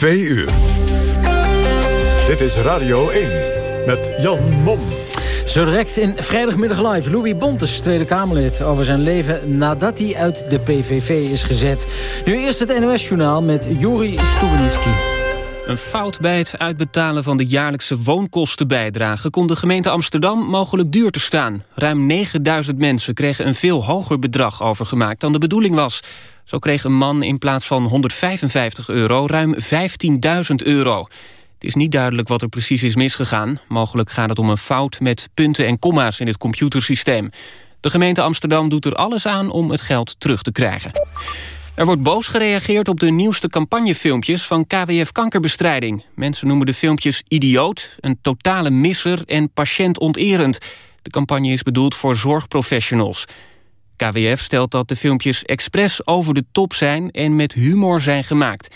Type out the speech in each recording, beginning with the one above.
Twee uur. Dit is Radio 1 met Jan Mom. Zo direct in Vrijdagmiddag Live. Louis Bontes, Tweede Kamerlid, over zijn leven nadat hij uit de PVV is gezet. Nu eerst het NOS-journaal met Juri Stubenitski. Een fout bij het uitbetalen van de jaarlijkse woonkostenbijdrage... kon de gemeente Amsterdam mogelijk duur te staan. Ruim 9000 mensen kregen een veel hoger bedrag overgemaakt dan de bedoeling was. Zo kreeg een man in plaats van 155 euro ruim 15.000 euro. Het is niet duidelijk wat er precies is misgegaan. Mogelijk gaat het om een fout met punten en komma's in het computersysteem. De gemeente Amsterdam doet er alles aan om het geld terug te krijgen. Er wordt boos gereageerd op de nieuwste campagnefilmpjes van KWF Kankerbestrijding. Mensen noemen de filmpjes idioot, een totale misser en patiëntonterend. De campagne is bedoeld voor zorgprofessionals. KWF stelt dat de filmpjes expres over de top zijn en met humor zijn gemaakt.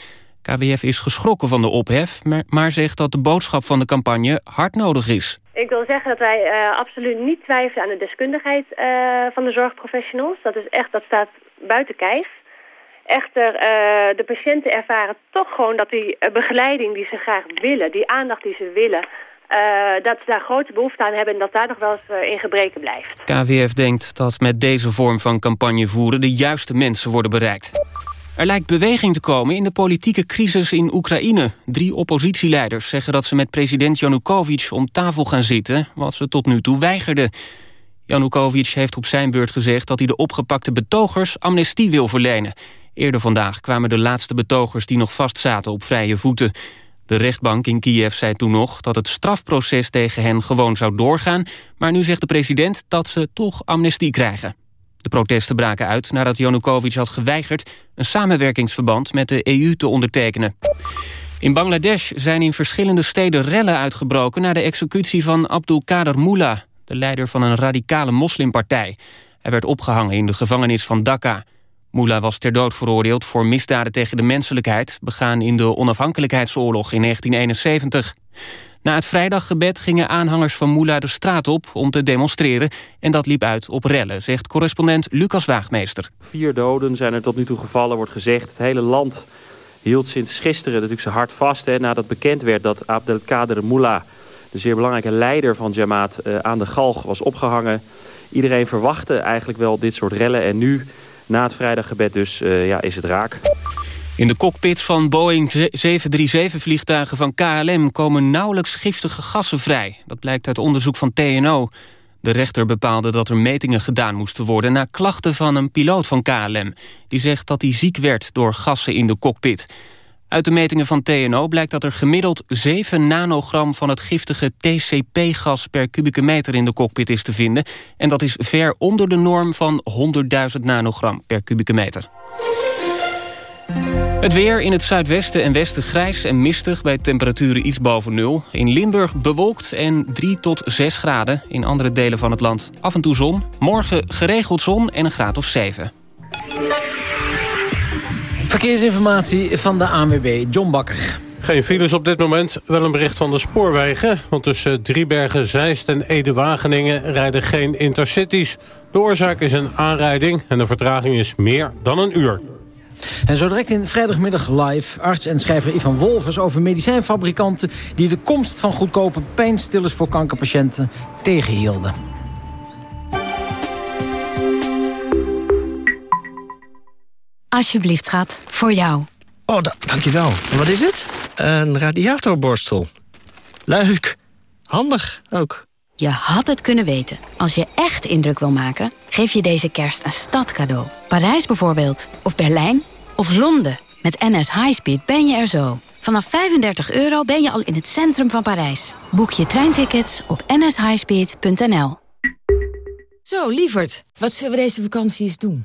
KWF is geschrokken van de ophef, maar, zegt dat de boodschap van de campagne hard nodig is. Ik wil zeggen dat wij uh, absoluut niet twijfelen aan de deskundigheid uh, van de zorgprofessionals. Dat is echt, dat staat buiten kijf. Echter, uh, de patiënten ervaren toch gewoon dat die begeleiding die ze graag willen, die aandacht die ze willen, dat ze daar grote behoefte aan hebben en dat daar nog wel eens uh, in gebreken blijft. KWF denkt dat met deze vorm van campagne voeren de juiste mensen worden bereikt. Er lijkt beweging te komen in de politieke crisis in Oekraïne. Drie oppositieleiders zeggen dat ze met president Janukovic om tafel gaan zitten... wat ze tot nu toe weigerden. Janukovic heeft op zijn beurt gezegd dat hij de opgepakte betogers amnestie wil verlenen. Eerder vandaag kwamen de laatste betogers die nog vastzaten op vrije voeten. De rechtbank in Kiev zei toen nog dat het strafproces tegen hen gewoon zou doorgaan... maar nu zegt de president dat ze toch amnestie krijgen. De protesten braken uit nadat Janukovic had geweigerd... een samenwerkingsverband met de EU te ondertekenen. In Bangladesh zijn in verschillende steden rellen uitgebroken... na de executie van Abdul Kader Mullah, de leider van een radicale moslimpartij. Hij werd opgehangen in de gevangenis van Dhaka. Mullah was ter dood veroordeeld voor misdaden tegen de menselijkheid... begaan in de onafhankelijkheidsoorlog in 1971. Na het vrijdaggebed gingen aanhangers van Mullah de straat op om te demonstreren... en dat liep uit op rellen, zegt correspondent Lucas Waagmeester. Vier doden zijn er tot nu toe gevallen, wordt gezegd. Het hele land hield sinds gisteren natuurlijk zijn hart vast... Hè, nadat bekend werd dat Abdelkader Mullah... de zeer belangrijke leider van Jamaat, uh, aan de galg was opgehangen. Iedereen verwachtte eigenlijk wel dit soort rellen en nu na het vrijdaggebed dus uh, ja, is het raak. In de cockpits van Boeing 737-vliegtuigen van KLM... komen nauwelijks giftige gassen vrij. Dat blijkt uit onderzoek van TNO. De rechter bepaalde dat er metingen gedaan moesten worden... na klachten van een piloot van KLM. Die zegt dat hij ziek werd door gassen in de cockpit. Uit de metingen van TNO blijkt dat er gemiddeld 7 nanogram... van het giftige TCP-gas per kubieke meter in de cockpit is te vinden. En dat is ver onder de norm van 100.000 nanogram per kubieke meter. Het weer in het zuidwesten en westen grijs en mistig... bij temperaturen iets boven nul. In Limburg bewolkt en 3 tot 6 graden. In andere delen van het land af en toe zon. Morgen geregeld zon en een graad of 7. Verkeersinformatie van de ANWB, John Bakker. Geen files op dit moment, wel een bericht van de spoorwegen. Want tussen Driebergen, Zeist en Ede-Wageningen rijden geen intercities. De oorzaak is een aanrijding en de vertraging is meer dan een uur. En zo direct in vrijdagmiddag live arts en schrijver Ivan Wolvers... over medicijnfabrikanten die de komst van goedkope pijnstillers voor kankerpatiënten tegenhielden. Alsjeblieft, schat. Voor jou. Oh, dankjewel. En wat is het? Een radiatorborstel. Leuk. Handig ook. Je had het kunnen weten. Als je echt indruk wil maken, geef je deze kerst een stadcadeau. Parijs bijvoorbeeld. Of Berlijn. Of Londen. Met NS Highspeed ben je er zo. Vanaf 35 euro ben je al in het centrum van Parijs. Boek je treintickets op nshighspeed.nl. Zo, lieverd. Wat zullen we deze vakantie eens doen?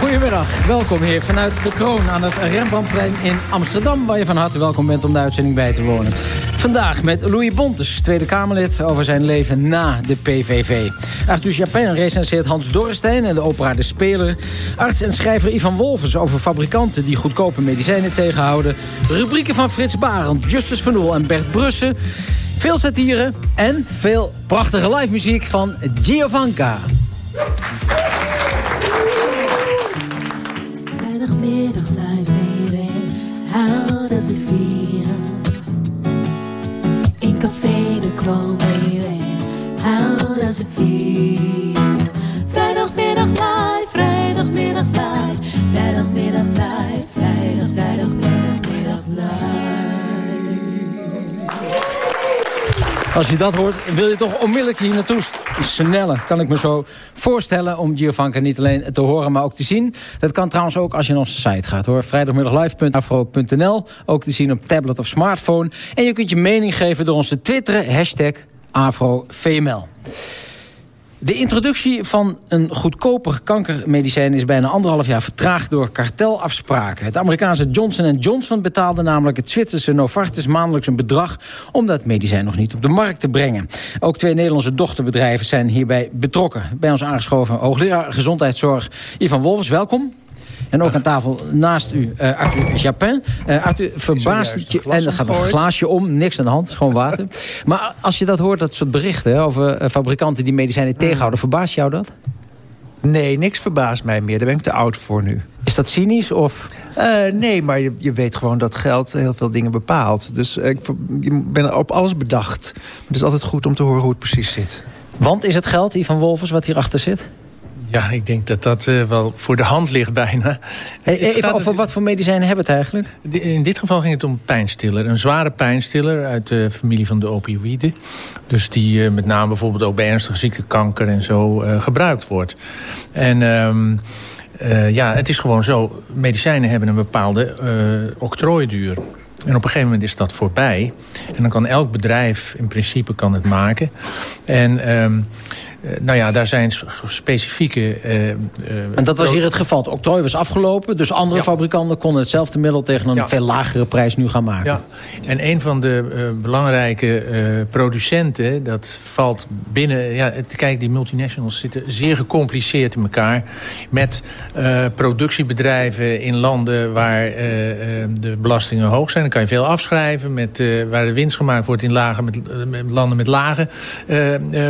Goedemiddag, welkom hier vanuit de Kroon aan het Rembrandtplein in Amsterdam... waar je van harte welkom bent om de uitzending bij te wonen. Vandaag met Louis Bontes, Tweede Kamerlid... over zijn leven na de PVV. Arthur Japin recenseert Hans Dorrestein en de opera De Speler. Arts en schrijver Ivan Wolfers over fabrikanten... die goedkope medicijnen tegenhouden. Rubrieken van Frits Barend, Justus van Oel en Bert Brussen. Veel satire en veel prachtige live muziek van Giovanka. Vrijdagmiddag live baby, houden ze vieren. In Als je dat hoort, wil je toch onmiddellijk hier naartoe snellen. Kan ik me zo voorstellen om Giovanka niet alleen te horen, maar ook te zien. Dat kan trouwens ook als je naar onze site gaat. hoor. Vrijdagmiddaglive.afro.nl. Ook te zien op tablet of smartphone. En je kunt je mening geven door ons te twitteren. Hashtag AfroVML. De introductie van een goedkoper kankermedicijn is bijna anderhalf jaar vertraagd door kartelafspraken. Het Amerikaanse Johnson Johnson betaalde namelijk het Zwitserse Novartis maandelijks een bedrag om dat medicijn nog niet op de markt te brengen. Ook twee Nederlandse dochterbedrijven zijn hierbij betrokken. Bij ons aangeschoven hoogleraar gezondheidszorg Ivan Wolfs, welkom. En ook aan tafel naast u uh, Arthur Japin. Uh, Arthur, verbaast het je... En er gaat een glaasje om, niks aan de hand, gewoon water. maar als je dat hoort, dat soort berichten over uh, fabrikanten die medicijnen tegenhouden... verbaast jou dat? Nee, niks verbaast mij meer. Daar ben ik te oud voor nu. Is dat cynisch? Of? Uh, nee, maar je, je weet gewoon dat geld heel veel dingen bepaalt. Dus ik ben op alles bedacht. Het is altijd goed om te horen hoe het precies zit. Want is het geld, Ivan Wolfers, wat hierachter zit? Ja, ik denk dat dat uh, wel voor de hand ligt bijna. Hey, even over wat voor medicijnen hebben we het eigenlijk? In dit geval ging het om pijnstiller. Een zware pijnstiller uit de familie van de opioïden. Dus die uh, met name bijvoorbeeld ook bij ernstige ziekte, kanker en zo uh, gebruikt wordt. En... Um, uh, ja, het is gewoon zo. Medicijnen hebben een bepaalde octrooiduur. En op een gegeven moment is dat voorbij. En dan kan elk bedrijf in principe kan het maken. En... Um, nou ja, daar zijn specifieke... Uh, en dat was hier het geval. Het octrooi was afgelopen. Dus andere ja. fabrikanten konden hetzelfde middel... tegen een ja. veel lagere prijs nu gaan maken. Ja. En een van de uh, belangrijke uh, producenten... dat valt binnen... Ja, kijk, die multinationals zitten zeer gecompliceerd in elkaar... met productiebedrijven in landen waar de belastingen hoog zijn. Dan kan je veel afschrijven. Met, waar de winst gemaakt wordt in lage, met, landen met lage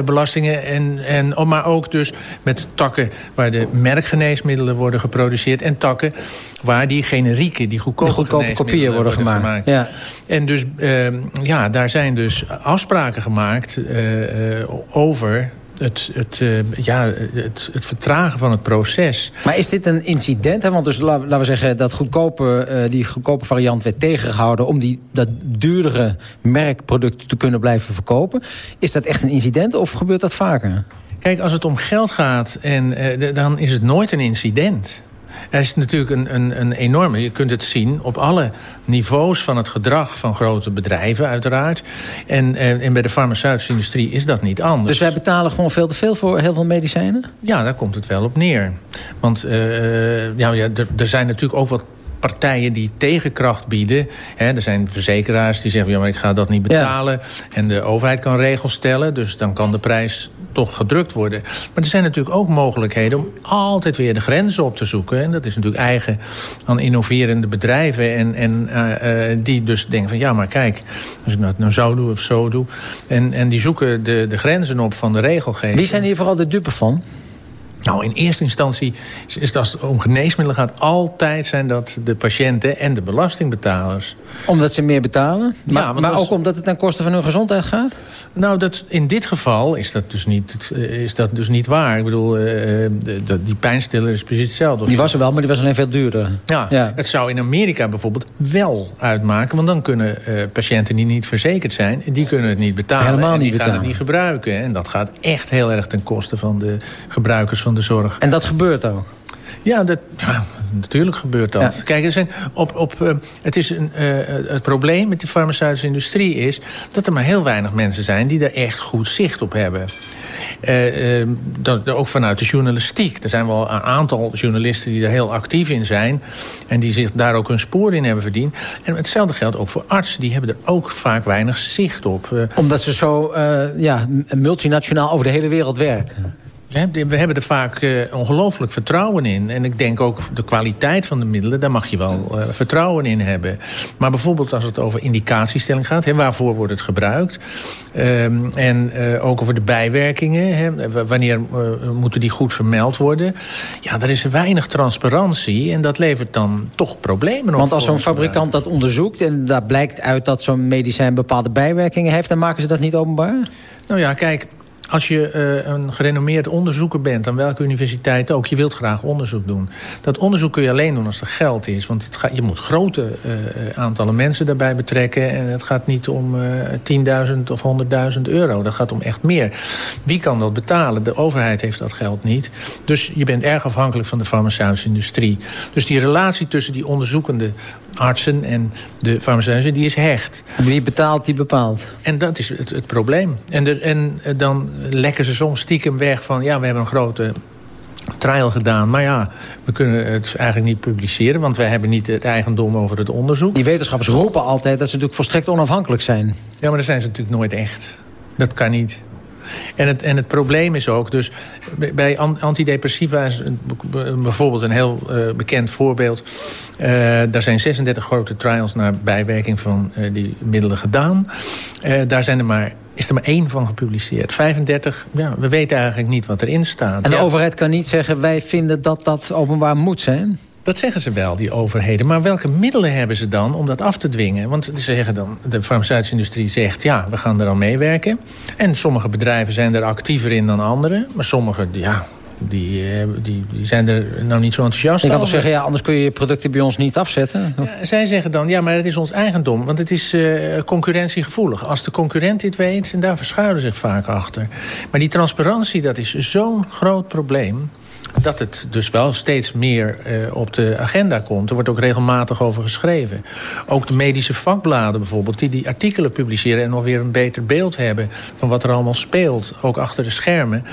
belastingen... En en, oh, maar ook dus met takken waar de merkgeneesmiddelen worden geproduceerd... en takken waar die generieke, die goedkope, goedkope kopieën worden, worden gemaakt. Ja. En dus uh, ja, daar zijn dus afspraken gemaakt uh, uh, over het, het, uh, ja, het, het, vertragen van het proces. Maar is dit een incident? Hè? Want dus laten we zeggen dat goedkope, uh, die goedkope variant werd tegengehouden... om die, dat duurdere merkproduct te kunnen blijven verkopen. Is dat echt een incident of gebeurt dat vaker? Kijk, als het om geld gaat, en, uh, dan is het nooit een incident. Er is natuurlijk een, een, een enorme... Je kunt het zien op alle niveaus van het gedrag van grote bedrijven uiteraard. En, en, en bij de farmaceutische industrie is dat niet anders. Dus wij betalen gewoon veel te veel voor heel veel medicijnen? Ja, daar komt het wel op neer. Want uh, ja, ja, er, zijn natuurlijk ook wat partijen die tegenkracht bieden. Hè, er zijn verzekeraars die zeggen... Ja, maar ik ga dat niet betalen. Ja. En de overheid kan regels stellen. Dus dan kan de prijs toch gedrukt worden. Maar er zijn natuurlijk ook mogelijkheden om altijd weer de grenzen op te zoeken. En dat is natuurlijk eigen aan innoverende bedrijven. En, en uh, uh, die dus denken van ja, maar kijk, als ik dat nou zo doe of zo doe. En, en die zoeken de, de grenzen op van de regelgeving. Wie zijn hier vooral de dupe van? Nou, in eerste instantie is het als het om geneesmiddelen gaat... altijd zijn dat de patiënten en de belastingbetalers. Omdat ze meer betalen? Maar, ja, maar als... ook omdat het ten koste van hun gezondheid gaat? Nou, dat, in dit geval is dat dus niet, is dat dus niet waar. Ik bedoel, uh, de, de, die pijnstiller is precies hetzelfde. Die was er wel, maar die was alleen veel duurder. Ja, ja. het zou in Amerika bijvoorbeeld wel uitmaken. Want dan kunnen uh, patiënten die niet verzekerd zijn... die kunnen het niet betalen. Helemaal en die niet betalen. gaan het niet gebruiken. En dat gaat echt heel erg ten koste van de gebruikers van de zorg. En dat gebeurt ook? Ja, dat, ja, natuurlijk gebeurt dat. Ja. Kijk, er zijn op, op, eh, het, is een, eh, het probleem met de farmaceutische industrie is... dat er maar heel weinig mensen zijn die er echt goed zicht op hebben. Eh, eh, dat, ook vanuit de journalistiek. Er zijn wel een aantal journalisten die er heel actief in zijn... en die zich daar ook hun spoor in hebben verdiend. En hetzelfde geldt ook voor artsen. Die hebben er ook vaak weinig zicht op. Omdat ze zo ja, multinationaal over de hele wereld werken. We hebben er vaak eh, ongelooflijk vertrouwen in. En ik denk ook de kwaliteit van de middelen, daar mag je wel eh, vertrouwen in hebben. Maar bijvoorbeeld als het over indicatiestelling gaat, hè, waarvoor wordt het gebruikt? Ehm, en eh, ook over de bijwerkingen, hè, wanneer moeten die goed vermeld worden? Ja, daar is er weinig transparantie en dat levert dan toch problemen op. Want als zo'n fabrikant dat onderzoekt... en daar blijkt uit dat zo'n medicijn bepaalde bijwerkingen heeft... dan maken ze dat niet openbaar? Nou ja, kijk, als je eh, een gerenommeerd onderzoeker bent... aan welke universiteit ook, je wilt graag onderzoek doen. Dat onderzoek kun je alleen doen als er geld is. Want het je moet grote eh, aantallen mensen daarbij betrekken... en het gaat niet om eh 10.000 of 100.000 euro. Dat gaat om echt meer. Wie kan dat betalen? De overheid heeft dat geld niet. Dus je bent erg afhankelijk van de farmaceutische industrie. Dus die relatie tussen die onderzoekende artsen en de farmaceutische... die is hecht. Wie betaalt, die bepaalt. En dat is het, het probleem. En, en eh, dan lekken ze soms stiekem weg van... ja, we hebben een grote trial gedaan. Maar ja, we kunnen het eigenlijk niet publiceren... want wij hebben niet het eigendom over het onderzoek. Die wetenschappers roepen altijd dat ze natuurlijk volstrekt onafhankelijk zijn. Ja, maar dat zijn ze natuurlijk nooit echt. Dat kan niet. En het, en het probleem is ook, dus bij an- antidepressiva is bijvoorbeeld een heel eh, bekend voorbeeld. Eh, daar zijn 36 grote trials naar bijwerking van eh, die middelen gedaan. Daar zijn er maar, is er maar één van gepubliceerd. 35, ja, we weten eigenlijk niet wat erin staat. En de Ja. overheid kan niet zeggen... wij vinden dat dat openbaar moet zijn. Dat zeggen ze wel, die overheden. Maar welke middelen hebben ze dan om dat af te dwingen? Want ze zeggen dan, de farmaceutische industrie zegt... ja, we gaan er aan meewerken. En sommige bedrijven zijn er actiever in dan andere. Maar sommige, ja, die, eh, die, die zijn er nou niet zo enthousiast Je kan toch zeggen, ja, anders kun je je producten bij ons niet afzetten? Ja, zij zeggen dan, ja, maar het is ons eigendom. Want het is eh, concurrentiegevoelig. Als de concurrent dit weet, en daar verschuilen ze zich vaak achter. Maar die transparantie, dat is zo'n groot probleem dat het dus wel steeds meer eh, op de agenda komt. Er wordt ook regelmatig over geschreven. Ook de medische vakbladen bijvoorbeeld... die die artikelen publiceren en nog weer een beter beeld hebben... van wat er allemaal speelt, ook achter de schermen...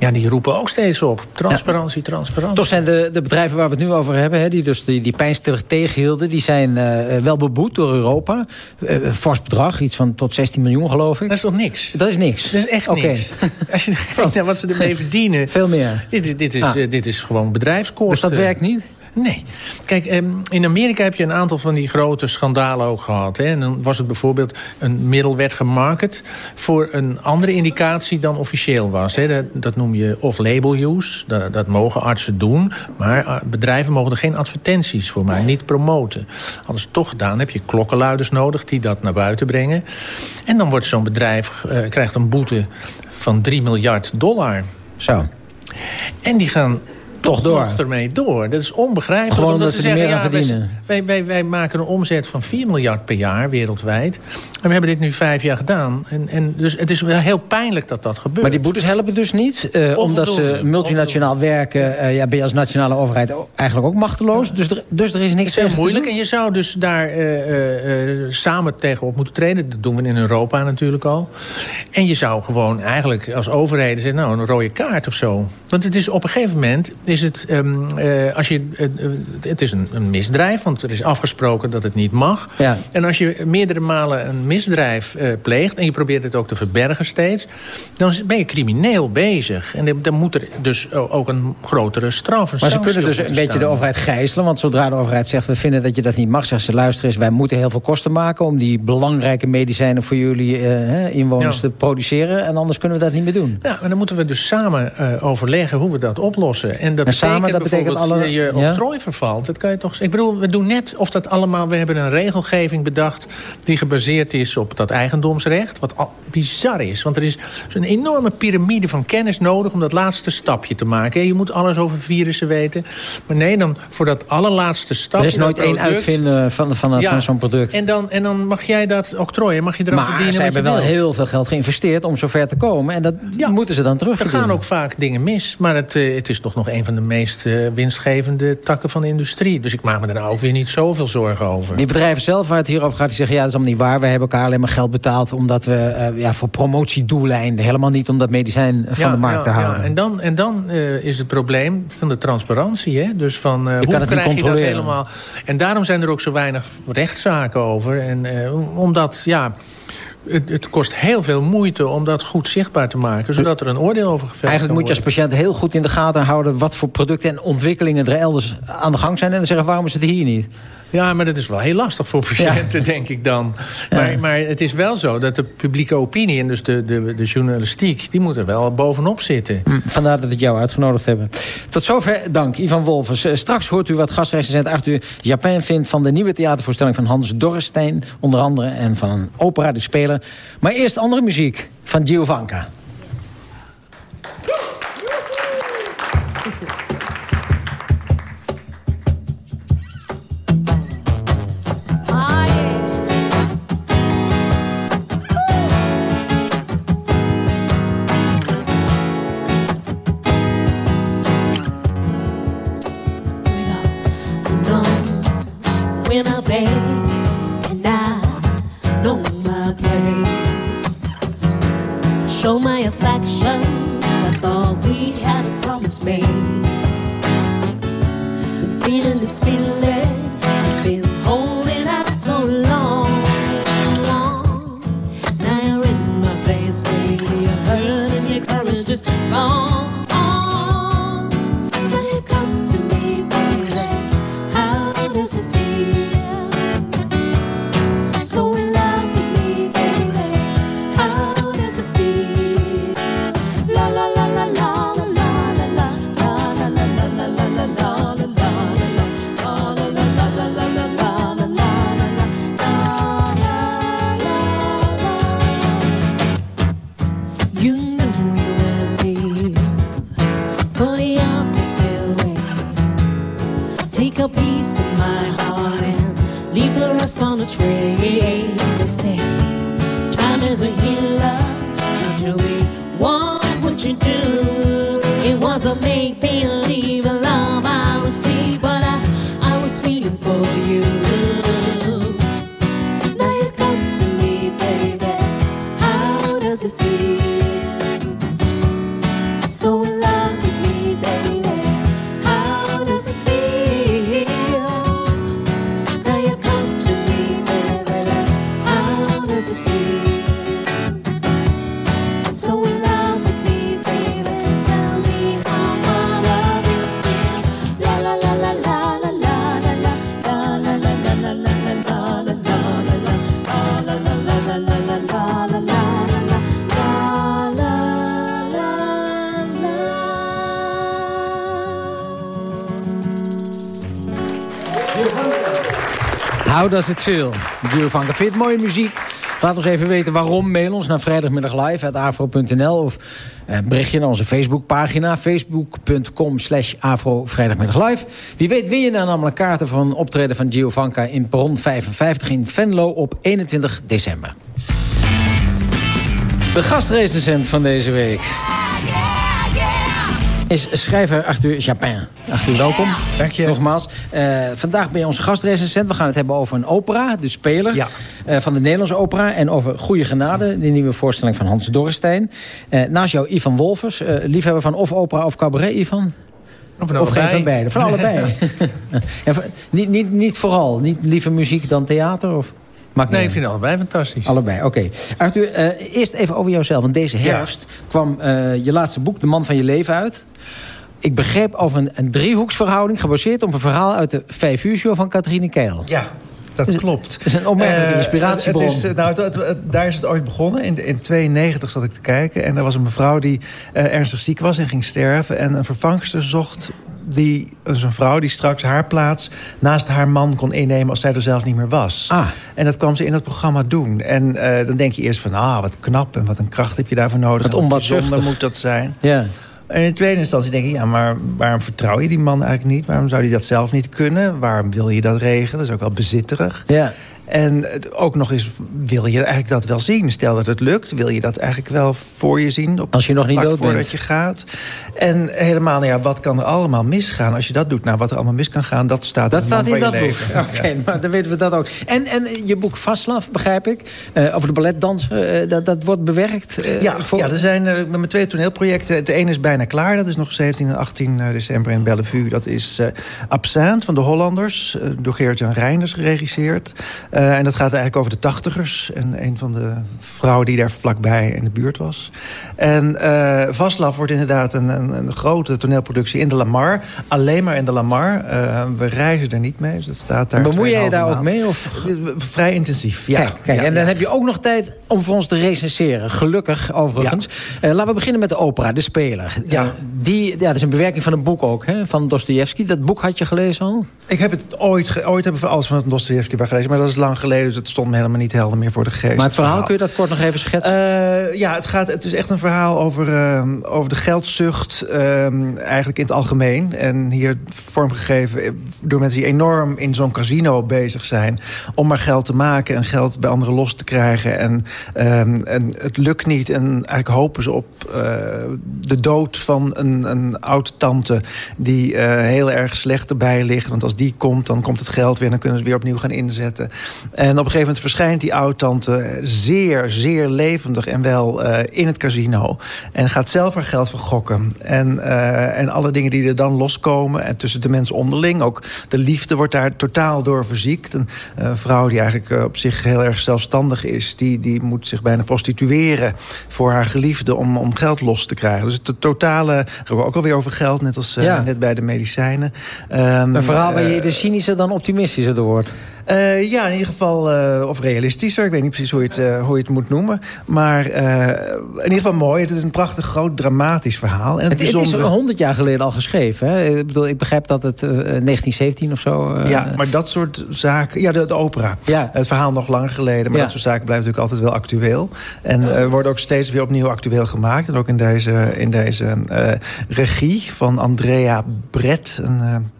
ja, die roepen ook steeds op. Transparantie, transparantie. Toch zijn de, de bedrijven waar we het nu over hebben... Hè, die dus die, die pijnstiller tegenhielden... die zijn eh, wel beboet door Europa. Eh, fors bedrag, iets van tot 16 miljoen geloof ik. Dat is toch niks? Dat is niks? Dat is echt niks. Als je kijkt naar wat ze ermee verdienen... Veel meer. Dit, is- dit, is, Ah. eh, dit is gewoon bedrijfskosten. Dus dat werkt niet? Nee. Kijk, ehm, in Amerika heb je een aantal van die grote schandalen ook gehad. Hè? En dan was het bijvoorbeeld een middel werd gemarket... voor een andere indicatie dan officieel was. Hè? Dat, dat noem je off-label use. Dat, dat mogen artsen doen. Maar eh, bedrijven mogen er geen advertenties voor maken. Niet promoten. Het toch gedaan, heb je klokkenluiders nodig... die dat naar buiten brengen. En dan wordt zo'n bedrijf... eh, krijgt een boete van 3 miljard dollar. Zo. En die gaan toch door. nog ermee door. Dat is onbegrijpelijk. Gewoon omdat omdat ze er meer wij- verdienen. Wij, wij, wij maken een omzet van 4 miljard per jaar wereldwijd. En we hebben dit nu vijf jaar gedaan. En, en dus het is wel heel pijnlijk dat dat gebeurt. Maar die boetes helpen dus niet. eh, omdat ze multinationaal werken... eh, ja, ben je als nationale overheid eigenlijk ook machteloos. Dus, er, dus er is niks Het is heel moeilijk en je zou dus daar eh, samen tegenop moeten treden. Dat doen we in Europa natuurlijk al. En je zou gewoon eigenlijk als overheden zeggen... nou, een rode kaart of zo. Want het is op een gegeven moment is het... ehm, eh, als je, het is een, een misdrijf, want er is afgesproken dat het niet mag. Ja. En als je meerdere malen een misdrijf eh, pleegt... en je probeert het ook te verbergen steeds... dan ben je crimineel bezig. En dan- moet er dus ook een grotere straf... Een Maar ze kunnen dus een beetje de overheid gijzelen. Want zodra de overheid zegt, we vinden dat je dat niet mag... zeggen ze, luister eens, wij moeten heel veel kosten maken... om die belangrijke medicijnen voor jullie eh, inwoners Ja. te produceren. En anders kunnen we dat niet meer doen. Ja, maar dan moeten we dus samen eh, overleggen hoe we dat oplossen. En dat En samen, betekent dat betekent bijvoorbeeld alle- je ja? octrooi vervalt. Dat kan je toch. Ik bedoel, we doen net of dat allemaal. We hebben een regelgeving bedacht die gebaseerd is op dat eigendomsrecht. Wat al bizar is. Want er is een enorme piramide van kennis nodig... om dat laatste stapje te maken. Je moet alles over virussen weten. Maar nee, dan voor dat allerlaatste stapje... Er is nooit één uitvinden van, van, van zo'n product. En dan, en dan mag jij dat octrooien. Mag je eraan maar verdienen ze wat je hebben wel heel veel geld geïnvesteerd om zover te komen. En dat moeten ze dan terug Er gaan ook vaak dingen mis. Maar het, eh, het is toch nog een van de meest eh, winstgevende takken van de industrie. Dus ik maak me er nou ook weer niet zoveel zorgen over. Die bedrijven zelf waar het hier over gaat, die zeggen... ja, dat is allemaal niet waar. We hebben elkaar alleen maar geld betaald... omdat we eh, ja, voor promotiedoeleinden... helemaal niet om dat medicijn van Ja, de markt te houden. Ja. En dan, en dan eh, is het probleem van de transparantie. Hè? Dus van eh, hoe krijg je dat helemaal... En daarom zijn er ook zo weinig rechtszaken over. En, omdat, ja... Het, het kost heel veel moeite om dat goed zichtbaar te maken... zodat er een oordeel over geveld Eigenlijk kan moet je als patiënt heel goed in de gaten houden... wat voor producten en ontwikkelingen er elders aan de gang zijn. En dan zeggen, waarom is het hier niet? Ja, maar dat is wel heel lastig voor patiënten, denk ik dan. Maar, maar het is wel zo dat de publieke opinie... en dus de, de, de journalistiek, die moet er wel bovenop zitten. Hm, Vandaar dat we het jou uitgenodigd hebben. Tot zover dank, Ivan Wolfers. Eh, Straks hoort u wat gastrecensent Arthur Japin vindt... van de nieuwe theatervoorstelling van Hans Dorrestein, onder andere... en van een opera, de speler. Maar eerst andere muziek van Giovanka. Does it feel? Giovanka, vind je het mooie muziek? Laat ons even weten waarom. Mail ons naar vrijdagmiddag live afro.nl of eh, berichtje naar onze Facebookpagina. Facebook.com slash afro vrijdagmiddag live. Wie weet win je dan namelijk kaarten van optreden van Giovanka in Perron 55 in Venlo op 21 december. De gastrecensent van deze week is schrijver Arthur Japin. Arthur, welkom. Dank je. Nogmaals. Eh, vandaag ben je onze gastrecensent. We gaan het hebben over een opera, De Speler... eh, van de Nederlandse opera. En over Goede Genade, de nieuwe voorstelling van Hans Dorrestein. Eh, naast jou Ivan Wolfers, liefhebber van of opera of cabaret, Ivan? Of van Of geen van beide? Van allebei. ja, niet, niet, niet vooral. Niet liever muziek dan theater? Of? Maakt Nee, ik vind allebei fantastisch. Allebei, oké. Arthur, eh, eerst even over jouzelf. Want deze herfst kwam je laatste boek, De Man van Je Leven, uit. Ik begreep over een, een driehoeksverhouding... gebaseerd op een verhaal uit de Vijf Uur Show van Catherine Keil. Ja, dat klopt. Het is een opmerkelijke Eh, inspiratiebron. het is, eh, nou, het- het- het- daar is het ooit begonnen. In, in 92 zat ik te kijken. En er was een mevrouw die eh, ernstig ziek was en ging sterven. En een vervangster zocht die, dus een vrouw die straks haar plaats naast haar man kon innemen als zij er zelf niet meer was. Ah. En dat kwam ze in het programma doen. En dan denk je eerst van, ah, wat knap en wat een kracht heb je daarvoor nodig. Wat en Wat bijzonder moet dat zijn. Ja. En in tweede instantie denk je, ja, maar waarom vertrouw je die man eigenlijk niet? Waarom zou hij dat zelf niet kunnen? Waarom wil je dat regelen? Dat is ook wel bezitterig. Ja. En ook nog eens, wil je eigenlijk dat wel zien? Stel dat het lukt, wil je dat eigenlijk wel voor je zien? Op Als je nog niet dood bent. Voordat je gaat. En helemaal, nou ja, wat kan er allemaal misgaan? Als je dat doet, nou, wat er allemaal mis kan gaan... dat staat, Dat in staat in dat boek. Oké, Ja. maar dan weten we dat ook. En, en je boek Vaslav, begrijp ik, eh, over de balletdansen, eh, dat, dat wordt bewerkt? eh, Ja, voor- ja, er zijn met mijn twee toneelprojecten. Het ene is bijna klaar. Dat is nog 17 en 18 december in Bellevue. Dat is Absinthe van de Hollanders. door Geert-Jan Reinders geregisseerd. Eh, en dat gaat eigenlijk over de tachtigers. En een van de vrouwen die daar vlakbij in de buurt was. En eh Vaslav wordt inderdaad een, een, een grote toneelproductie in de Lamar. Alleen maar in de Lamar. Eh, we reizen er niet mee. Dus dat staat daar Bemoei jij je 2,5 daar ook mee? Of? Vrij intensief, ja. Kijk, kijk Ja, en dan ja. heb je ook nog tijd om voor ons te recenseren. Gelukkig, overigens. Laten we beginnen met de opera, De Speler. Ja. Die, ja, dat is een bewerking van een boek ook, hè, van Dostoevsky. Dat boek had je gelezen al? Ik heb het ooit, ooit heb ik alles van Dostoevsky wel gelezen. Maar dat is lang geleden, dus het stond me helemaal niet helder meer voor de geest. Maar het verhaal, kun je dat kort nog even schetsen? Eh, ja, het, gaat, het is echt een verhaal over, eh, over de geldzucht. eh, eigenlijk in het algemeen. En hier vormgegeven door mensen die enorm in zo'n casino bezig zijn. Om maar geld te maken en geld bij anderen los te krijgen. En, en het lukt niet. En eigenlijk hopen ze op de dood van een, een oud-tante... die heel erg slecht erbij ligt. Want als die komt, dan komt het geld weer... en dan kunnen ze weer opnieuw gaan inzetten. En op een gegeven moment verschijnt die oud-tante... zeer, zeer levendig en wel eh, in het casino. En gaat zelf haar geld vergokken. En, eh, en alle dingen die er dan loskomen... en tussen de mensen onderling... ook de liefde wordt daar totaal door verziekt. Een eh, vrouw die eigenlijk op zich heel erg zelfstandig is... die, die moet zich bijna prostitueren voor haar geliefde... om, om geld los te krijgen. Dus het totale... Daar hebben we ook alweer over geld, net als Ja. net bij de medicijnen. Ehm, een verhaal waar je de cynische dan optimistischer door wordt. ja, in ieder geval, eh, of realistischer. Ik weet niet precies hoe je het, eh, hoe je het moet noemen. Maar eh, in ieder geval mooi. Het is een prachtig, groot, dramatisch verhaal. En het, Het, is bijzondere... 100 jaar geleden al geschreven. Hè? Ik, bedoel, ik begrijp dat het eh, 1917 of zo... ja, maar dat soort zaken... Ja, de, de opera. Ja. Het verhaal nog langer geleden. Maar Ja. dat soort zaken blijven natuurlijk altijd wel actueel. En worden ook steeds weer opnieuw actueel gemaakt. En ook in deze, in deze regie van Andrea Brett... Een,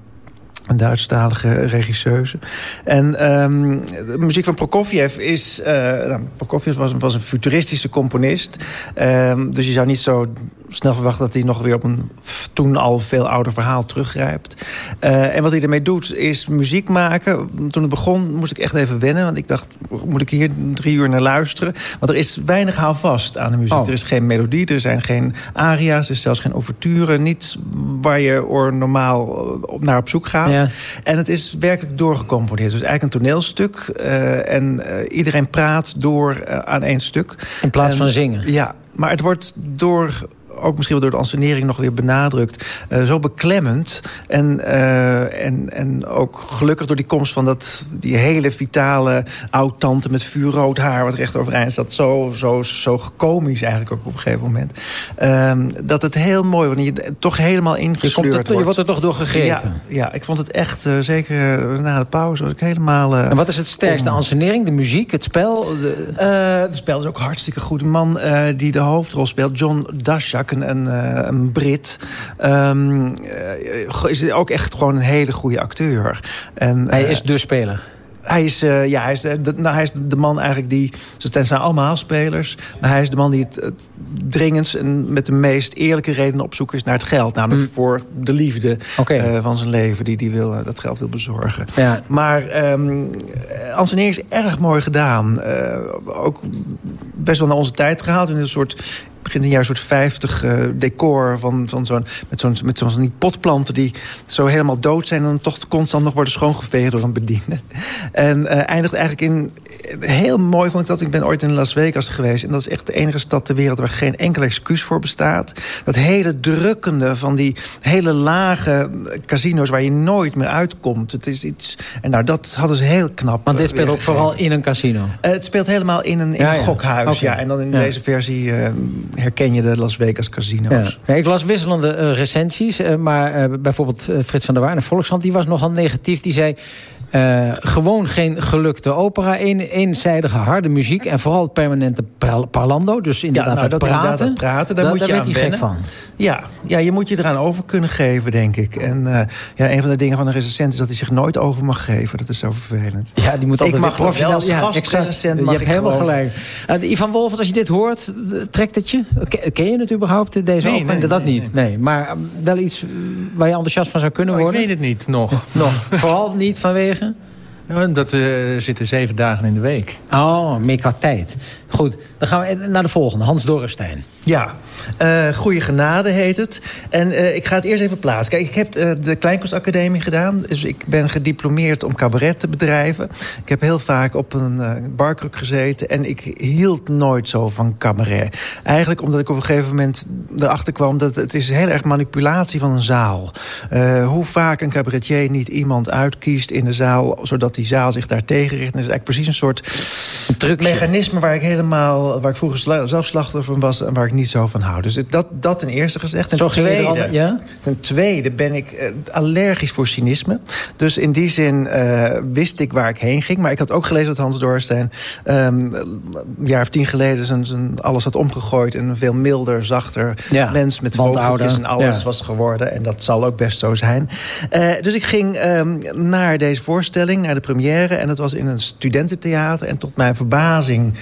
een Duitsstalige regisseuse. En ehm, de muziek van Prokofjev is... nou, Prokofjev was, was een futuristische componist. Ehm, dus je zou niet zo snel verwachten... dat hij nog weer op een toen al veel ouder verhaal teruggrijpt. Eh, en wat hij ermee doet, is muziek maken. Toen het begon, moest ik echt even wennen. Want ik dacht, moet ik hier drie uur naar luisteren? Want er is weinig houvast aan de muziek. Oh. Er is geen melodie, er zijn geen aria's... er is zelfs geen ouverture. Niets waar je oor normaal eh, naar op zoek gaat. Ja. En het is werkelijk doorgecomponeerd. Dus eigenlijk een toneelstuk. eh, en iedereen praat door aan één stuk. In plaats En- van zingen. Ja, maar het wordt door ook misschien wel door de ansenering nog weer benadrukt... eh, zo beklemmend. En, eh, en, en ook gelukkig door die komst van dat, die hele vitale oud-tante... met vuurrood haar, wat recht overeind staat. Zo, zo, zo komisch eigenlijk ook op een gegeven moment. Ehm, dat het heel mooi wordt. en Je toch helemaal Je, ingesleurd er, je wordt. wordt er toch door gegrepen. Ja, ja, ik vond het echt, eh, zeker na de pauze... was ik helemaal... En wat is het sterkste? om- Ansenering, de muziek, het spel? De... het spel is ook hartstikke goed. De man die de hoofdrol speelt, John Een, een, eh, een Brit... eh, is ook echt gewoon een hele goede acteur. En, Hij eh, is de speler. hij is, ja, hij, is, de, nou, hij is de man eigenlijk die... Ze zijn allemaal spelers. Maar hij is de man die het, het dringendst... en met de meest eerlijke redenen op zoek is naar het geld. Namelijk voor de liefde van zijn leven... die, die wil, dat geld wil bezorgen. Ja. Maar ehm Ansenering is erg mooi gedaan. Ook best wel naar onze tijd gehaald. In een soort begin een jaar soort 50 eh, decor van, van zo'n met zo'n met zo'n die potplanten die zo helemaal dood zijn en dan toch constant nog worden schoongeveegd door een bediende. En eh, eindigt eigenlijk in heel mooi vond ik dat. Ik ben ooit in Las Vegas geweest en dat is echt de enige stad ter wereld waar geen enkel excuus voor bestaat. Dat hele drukkende van die hele lage casino's waar je nooit meer uitkomt. Het is iets en nou dat hadden ze heel knap. Want dit eh, speelt ook vooral in een casino. Het speelt helemaal in een, in Ja, een ja. gokhuis. Ja. En dan in Ja. deze versie herken je de Las Vegas casino's. Ja. ik las wisselende uh, recensies. Uh, maar uh, bijvoorbeeld Frits van der Waar in de Volkskrant... die was nogal negatief. Die zei... Uh, gewoon geen gelukte opera. Een, eenzijdige harde muziek. En vooral het permanente parlando. Dus inderdaad ja, nou, dat, praten. Inderdaad, praten daar, daar moet je aan gek van. Ja, ja, je moet je eraan over kunnen geven, denk ik. En uh, ja, een van de dingen van een recensent is dat hij zich nooit over mag geven. Dat is zo vervelend. Ja, die moet altijd ik mag professioneel als gastrecensent. Je hebt ik helemaal gelijk. Uh, Ivan Wolfert, als je dit hoort, trekt het je? Ken, je het überhaupt, deze nee, dat nee, niet. Nee. Maar um, wel iets waar je enthousiast van zou kunnen oh, worden? Ik weet het niet, nog. nog. Vooral niet vanwege? Nou, dat uh, zitten zeven dagen in de week. Oh, meer qua tijd. Goed, dan gaan we naar de volgende. Hans Dorrestein. Ja, uh, Goeie Genade heet het. En uh, ik ga het eerst even plaatsen. Kijk, ik heb uh, de Kleinkunstacademie gedaan. Dus ik ben gediplomeerd om cabaret te bedrijven. Ik heb heel vaak op een barkruk gezeten. En ik hield nooit zo van cabaret. Eigenlijk omdat ik op een gegeven moment erachter kwam... dat het is heel erg manipulatie van een zaal. hoe vaak een cabaretier niet iemand uitkiest in de zaal... zodat die zaal zich daar tegen richt. Dat is eigenlijk precies een soort een mechanisme... waar ik helemaal, waar ik vroeger zelf slachtoffer van was... en waar ik niet zo van hou. Dus dat, dat ten eerste gezegd. Ten Zo tweede, al, ja? ten tweede ben ik uh, allergisch voor cynisme. Dus in die zin uh, wist ik waar ik heen ging. Maar ik had ook gelezen dat Hans Dorstein... Um, een jaar of tien geleden zijn, zijn alles had omgegooid... en een veel milder, zachter ja, mens met vogeltjes en alles ja. was geworden. En dat zal ook best zo zijn. Uh, dus ik ging um, naar deze voorstelling, naar de première... en dat was in een studententheater. En tot mijn verbazing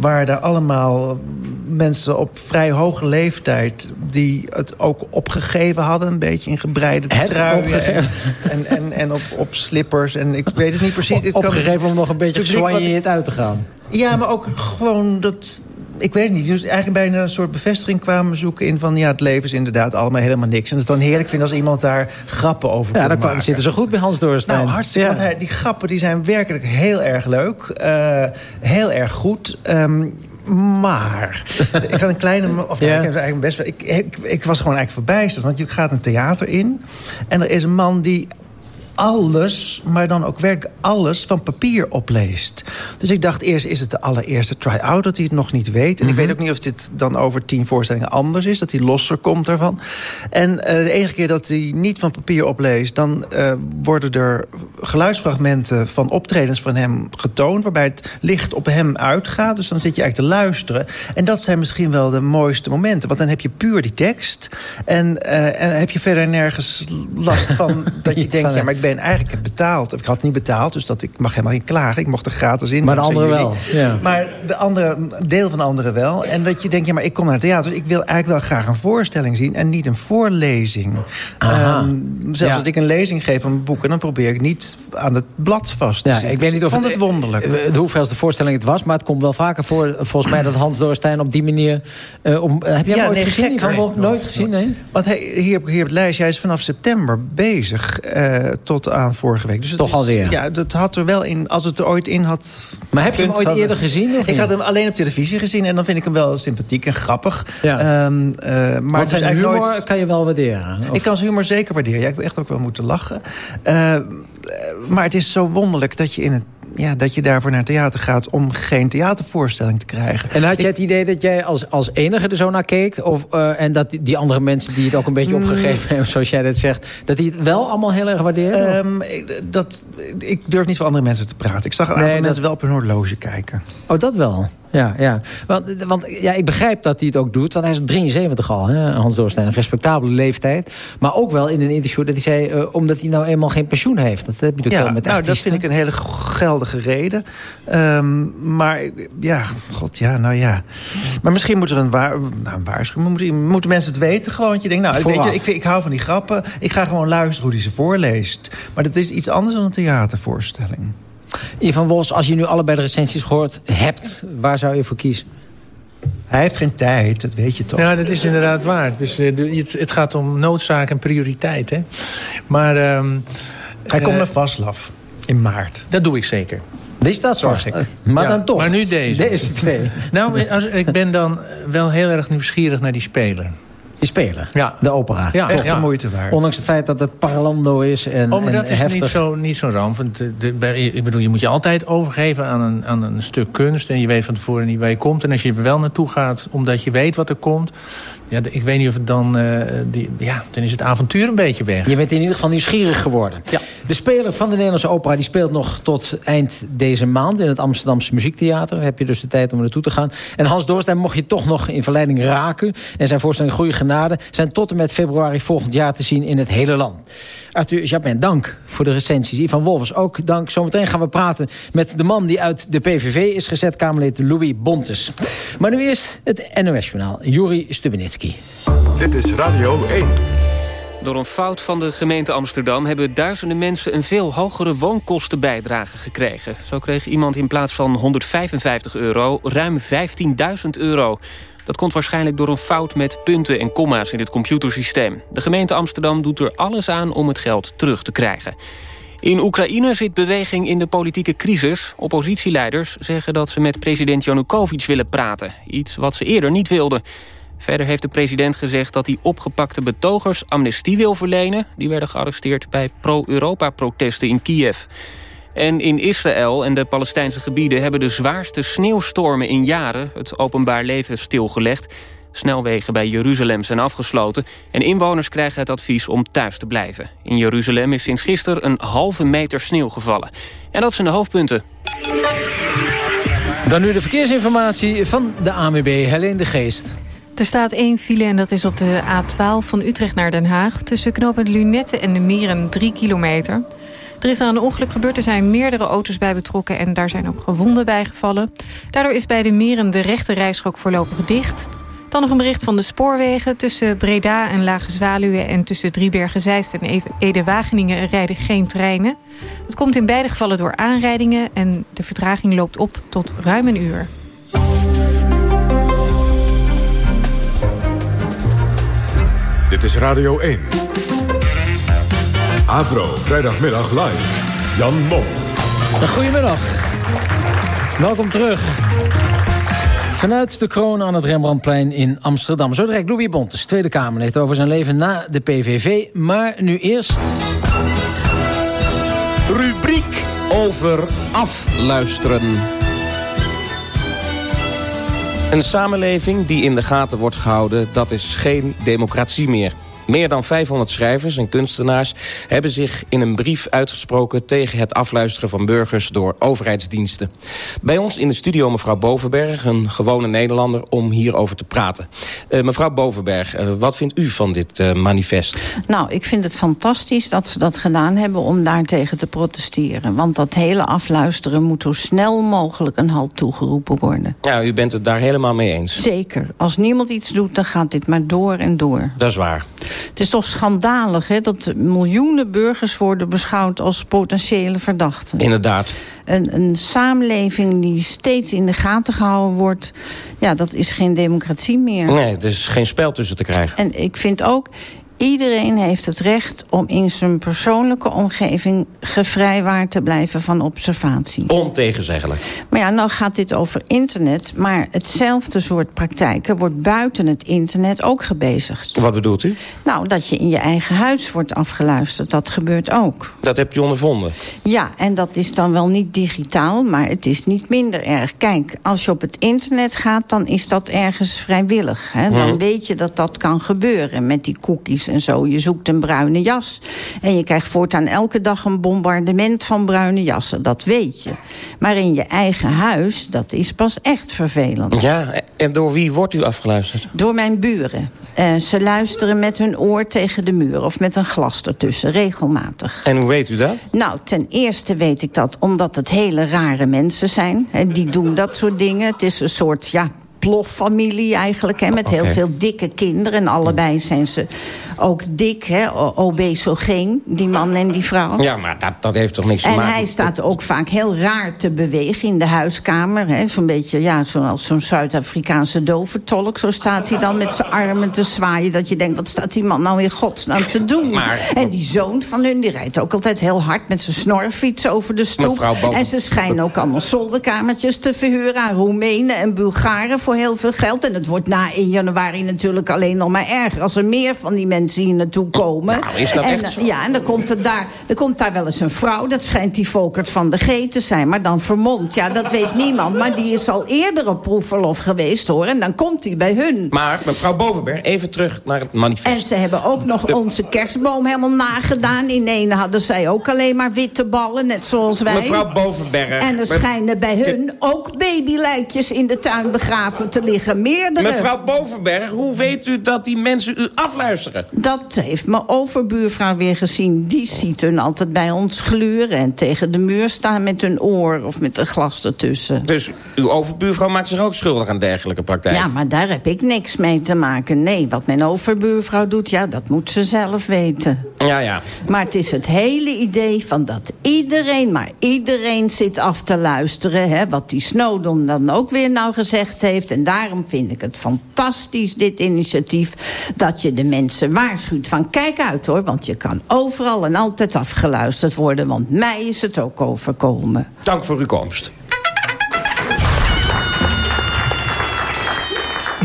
waren daar allemaal mensen op vrij hoge leeftijd... die het ook opgegeven hadden, een beetje in gebreide truien. En, en, en, en op, op slippers. En ik weet het niet precies. Op, opgegeven om nog een beetje soigneerd uit te gaan. Ja, maar ook gewoon dat... Ik weet het niet. Dus eigenlijk bijna een soort bevestiging kwamen zoeken in van... ja, het leven is inderdaad allemaal helemaal niks. En het dan heerlijk vind als iemand daar grappen over ja, kan zitten ze goed bij Hans Doorstein. Nou, hartstikke. Ja. Want hij, die grappen die zijn werkelijk heel erg leuk. Uh, heel erg goed. Um, maar, ik had een kleine... Of, ja. ik, eigenlijk best, ik, ik, ik was gewoon eigenlijk verbijsterd. Want je gaat een theater in. En er is een man die alles, maar dan ook werkelijk alles van papier opleest. Dus ik dacht eerst, is het de allereerste try-out dat hij het nog niet weet? En mm -hmm. ik weet ook niet of dit dan over tien voorstellingen anders is. Dat hij losser komt daarvan. En uh, de enige keer dat hij niet van papier opleest... dan uh, worden er geluidsfragmenten van optredens van hem getoond... waarbij het licht op hem uitgaat. Dus dan zit je eigenlijk te luisteren. En dat zijn misschien wel de mooiste momenten. Want dan heb je puur die tekst. En, uh, en heb je verder nergens last van dat je denkt... ja, maar ik ben eigenlijk heb betaald. Ik had niet betaald, dus dat, ik mag helemaal niet klagen. Ik mocht er gratis in. Maar de anderen wel. Ja. Maar de andere, deel van de anderen wel. En dat je denkt, ja, maar ik kom naar het theater. Dus ik wil eigenlijk wel graag een voorstelling zien en niet een voorlezing. Um, zelfs ja. als ik een lezing geef van boeken... dan probeer ik niet aan het blad vast te ja, zitten. Ik weet niet of vond het, wonderlijk. Uh, de hoeveelste voorstelling het was, maar het komt wel vaker voor. Volgens mij dat Hans Doorstein op die manier... Uh, om, uh, heb jij ja, hem ooit nee, gezien? Gek, nooit, nooit gezien, nee? Want hij, hier, hier op het lijstje, hij is vanaf september bezig... tot aan vorige week. Dus Toch is, alweer? Ja, dat had er wel in, als het er ooit in had... Maar heb je hem ooit eerder gezien? Of ik niet? had hem alleen op televisie gezien en dan vind ik hem wel sympathiek en grappig. Ja. Um, uh, maar Want zijn dus humor nooit... kan je wel waarderen? Of? Ik kan zijn humor zeker waarderen. Ja, ik heb echt ook wel moeten lachen. Uh, maar het is zo wonderlijk dat je in het ja, dat je daarvoor naar theater gaat om geen theatervoorstelling te krijgen. En had je het idee dat jij als, als enige er zo naar keek? Of, uh, en dat die, die andere mensen die het ook een beetje opgegeven hebben, zoals jij dat zegt... dat die het wel allemaal heel erg waarderen? Um, dat, ik durf niet voor andere mensen te praten. Ik zag een aantal nee, mensen dat... wel op hun horloge kijken. Oh, dat wel? Ja, ja. Want, want ja, ik begrijp dat hij het ook doet. Want hij is 73 al, hè, Hans Doorstein. Een respectabele leeftijd. Maar ook wel in een interview dat hij zei... Uh, omdat hij nou eenmaal geen pensioen heeft. Dat heb je natuurlijk ja, wel met nou, artiesten. dat vind ik een hele geldige reden. Um, maar ja, god, ja, nou ja. Maar misschien moet er een, waar, nou, een waarschuwing... Moeten, moeten mensen het weten gewoon? Dat je denkt, nou, weet je, ik, ik hou van die grappen. Ik ga gewoon luisteren hoe hij ze voorleest. Maar dat is iets anders dan een theatervoorstelling. Ivan Wos, als je nu allebei de recensies gehoord hebt... waar zou je voor kiezen? Hij heeft geen tijd, dat weet je toch? Ja, dat is inderdaad waar. Dus, uh, het, het, gaat om noodzaak en prioriteit. Hè? Maar, um, Hij uh, komt naar Vaslav in maart. Dat doe ik zeker. Die staat vast. Ik. Maar ja, dan toch. Maar nu deze. Deze twee. Nou, als, ik ben dan wel heel erg nieuwsgierig naar die speler. Die spelen, Ja. de opera. Ja, Echt ja. de moeite waard. Ondanks het feit dat het parlando is en, Oh, maar en dat is heftig. niet zo, niet zo ramp. Want de, de- bij- ik bedoel, je moet je altijd overgeven aan een, aan een stuk kunst. En je weet van tevoren niet waar je komt. En als je er wel naartoe gaat, omdat je weet wat er komt... Ja, ik weet niet of het dan... eh, die, ja, dan is het avontuur een beetje weg. Je bent in ieder geval nieuwsgierig geworden. Ja. De speler van de Nederlandse opera die speelt nog tot eind deze maand... in het Amsterdamse Muziektheater. Heb je dus de tijd om er naartoe te gaan. En Hans Doorstein mocht je toch nog in verleiding raken. En zijn voorstelling Goede Genade... zijn tot en met februari volgend jaar te zien in het hele land. Arthur Japin, dank voor de recensies. Ivan Wolfers, ook dank. Zometeen gaan we praten met de man die uit de PVV is gezet... Kamerlid Louis Bontes. Maar nu eerst het NOS-journaal. Juri Stubenitski. Dit is Radio 1. Door een fout van de gemeente Amsterdam... hebben duizenden mensen een veel hogere woonkostenbijdrage gekregen. Zo kreeg iemand in plaats van 155 euro ruim 15.000 euro. Dat komt waarschijnlijk door een fout met punten en komma's in het computersysteem. De gemeente Amsterdam doet er alles aan om het geld terug te krijgen. In Oekraïne zit beweging in de politieke crisis. Oppositieleiders zeggen dat ze met president Janukovic willen praten. Iets wat ze eerder niet wilden. Verder heeft de president gezegd dat hij opgepakte betogers amnestie wil verlenen. Die werden gearresteerd bij pro-Europa-protesten in Kiev. En in Israël en de Palestijnse gebieden hebben de zwaarste sneeuwstormen in jaren het openbaar leven stilgelegd. Snelwegen bij Jeruzalem zijn afgesloten en inwoners krijgen het advies om thuis te blijven. In Jeruzalem is sinds gisteren een halve meter sneeuw gevallen. En dat zijn de hoofdpunten. Dan nu de verkeersinformatie van de ANWB, Helene de Geest. Er staat één file en dat is op de A12 van Utrecht naar Den Haag... tussen knooppunt Lunette en de Meren 3 kilometer. Er is daar een ongeluk gebeurd, er zijn meerdere auto's bij betrokken... en daar zijn ook gewonden bij gevallen. Daardoor is bij de Meren de rechte rijstrook voorlopig dicht. Dan nog een bericht van de spoorwegen. Tussen Breda en Lage Zwaluwe en tussen Driebergen-Zeist en Ede-Wageningen rijden geen treinen. Dat komt in beide gevallen door aanrijdingen... en de vertraging loopt op tot ruim een uur. Dit is Radio 1. Avro, vrijdagmiddag live. Jan Mom. Goedemiddag. Welkom terug. Vanuit de kroon aan het Rembrandtplein in Amsterdam. Zo direct Louis Bontes, Tweede Kamerlid... over zijn leven na de PVV. Maar nu eerst... Rubriek over afluisteren. Een samenleving die in de gaten wordt gehouden, dat is geen democratie meer. Meer dan 500 schrijvers en kunstenaars hebben zich in een brief uitgesproken... tegen het afluisteren van burgers door overheidsdiensten. Bij ons in de studio mevrouw Bovenberg, een gewone Nederlander... om hierover te praten. Uh, mevrouw Bovenberg, uh, wat vindt u van dit uh, manifest? Nou, ik vind het fantastisch dat ze dat gedaan hebben om daartegen te protesteren. Want dat hele afluisteren moet zo snel mogelijk een halt toegeroepen worden. Ja, u bent het daar helemaal mee eens? Zeker. Als niemand iets doet, dan gaat dit maar door en door. Dat is waar. Het is toch schandalig hè, dat miljoenen burgers worden beschouwd als potentiële verdachten. Inderdaad. Een, een samenleving die steeds in de gaten gehouden wordt... ja, dat is geen democratie meer. Nee, er is geen spel tussen te krijgen. En ik vind ook... Iedereen heeft het recht om in zijn persoonlijke omgeving gevrijwaard te blijven van observatie. Ontegenzeggelijk. Maar ja, nou gaat dit over internet. Maar hetzelfde soort praktijken wordt buiten het internet ook gebezigd. Wat bedoelt u? Nou, dat je in je eigen huis wordt afgeluisterd. Dat gebeurt ook. Dat hebt u ondervonden? Ja, en dat is dan wel niet digitaal, maar het is niet minder erg. Kijk, als je op het internet gaat, dan is dat ergens vrijwillig. Hè? Dan Hmm. weet je dat dat kan gebeuren met die cookies en zo. Je zoekt een bruine jas. En je krijgt voortaan elke dag een bombardement van bruine jassen. Dat weet je. Maar in je eigen huis, dat is pas echt vervelend. Ja, en door wie wordt u afgeluisterd? Door mijn buren. Uh, ze luisteren met hun oor tegen de muur of met een glas ertussen, regelmatig. En hoe weet u dat? Nou, ten eerste weet ik dat omdat het hele rare mensen zijn. En die doen dat soort dingen. Het is een soort, ja, ploffamilie eigenlijk, hè, met heel veel dikke kinderen. En allebei zijn ze ook dik, hè, obesogeen, die man en die vrouw. Ja, maar dat, dat heeft toch niks te En maken... hij staat ook vaak heel raar te bewegen in de huiskamer. hè. Zo'n beetje, ja, zoals zo'n Zuid-Afrikaanse dovertolk. Zo staat hij dan met zijn armen te zwaaien. Dat je denkt, wat staat die man nou in godsnaam te doen? Maar- En die zoon van hun, die rijdt ook altijd heel hard... met zijn snorfiets over de stoep. En ze schijnen ook allemaal zolderkamertjes te verhuren... aan Roemenen en Bulgaren voor heel veel geld. En het wordt na 1 januari natuurlijk alleen nog maar erger... als er meer van die mensen hier naartoe komen. Nou, is dat en, echt zo? Ja, en dan komt, er daar, dan komt daar wel eens een vrouw. Dat schijnt die Volkert van de G te zijn. Maar dan vermomd. Ja, dat weet niemand. Maar die is al eerder op proefverlof geweest, hoor. En dan komt hij bij hun. Maar mevrouw Bovenberg, even terug naar het manifest. En ze hebben ook nog onze kerstboom helemaal nagedaan. In ene hadden zij ook alleen maar witte ballen, net zoals wij. Mevrouw Bovenberg. En er schijnen bij hun ook babylijkjes in de tuin begraven te liggen. Meerdere. Mevrouw Bovenberg, hoe weet u dat die mensen u afluisteren? Dat heeft mijn overbuurvrouw weer gezien. Die ziet hun altijd bij ons gluren en tegen de muur staan met hun oor of met een glas ertussen. Dus uw overbuurvrouw maakt zich ook schuldig aan dergelijke praktijken? Ja, maar daar heb ik niks mee te maken. Nee, wat mijn overbuurvrouw doet, ja, dat moet ze zelf weten. Ja, ja. Maar het is het hele idee van dat iedereen, maar iedereen zit af te luisteren... Hè, wat die Snowden dan ook weer nou gezegd heeft. En daarom vind ik het fantastisch, dit initiatief... dat je de mensen waarschuwt van kijk uit hoor... want je kan overal en altijd afgeluisterd worden... want mij is het ook overkomen. Dank voor uw komst.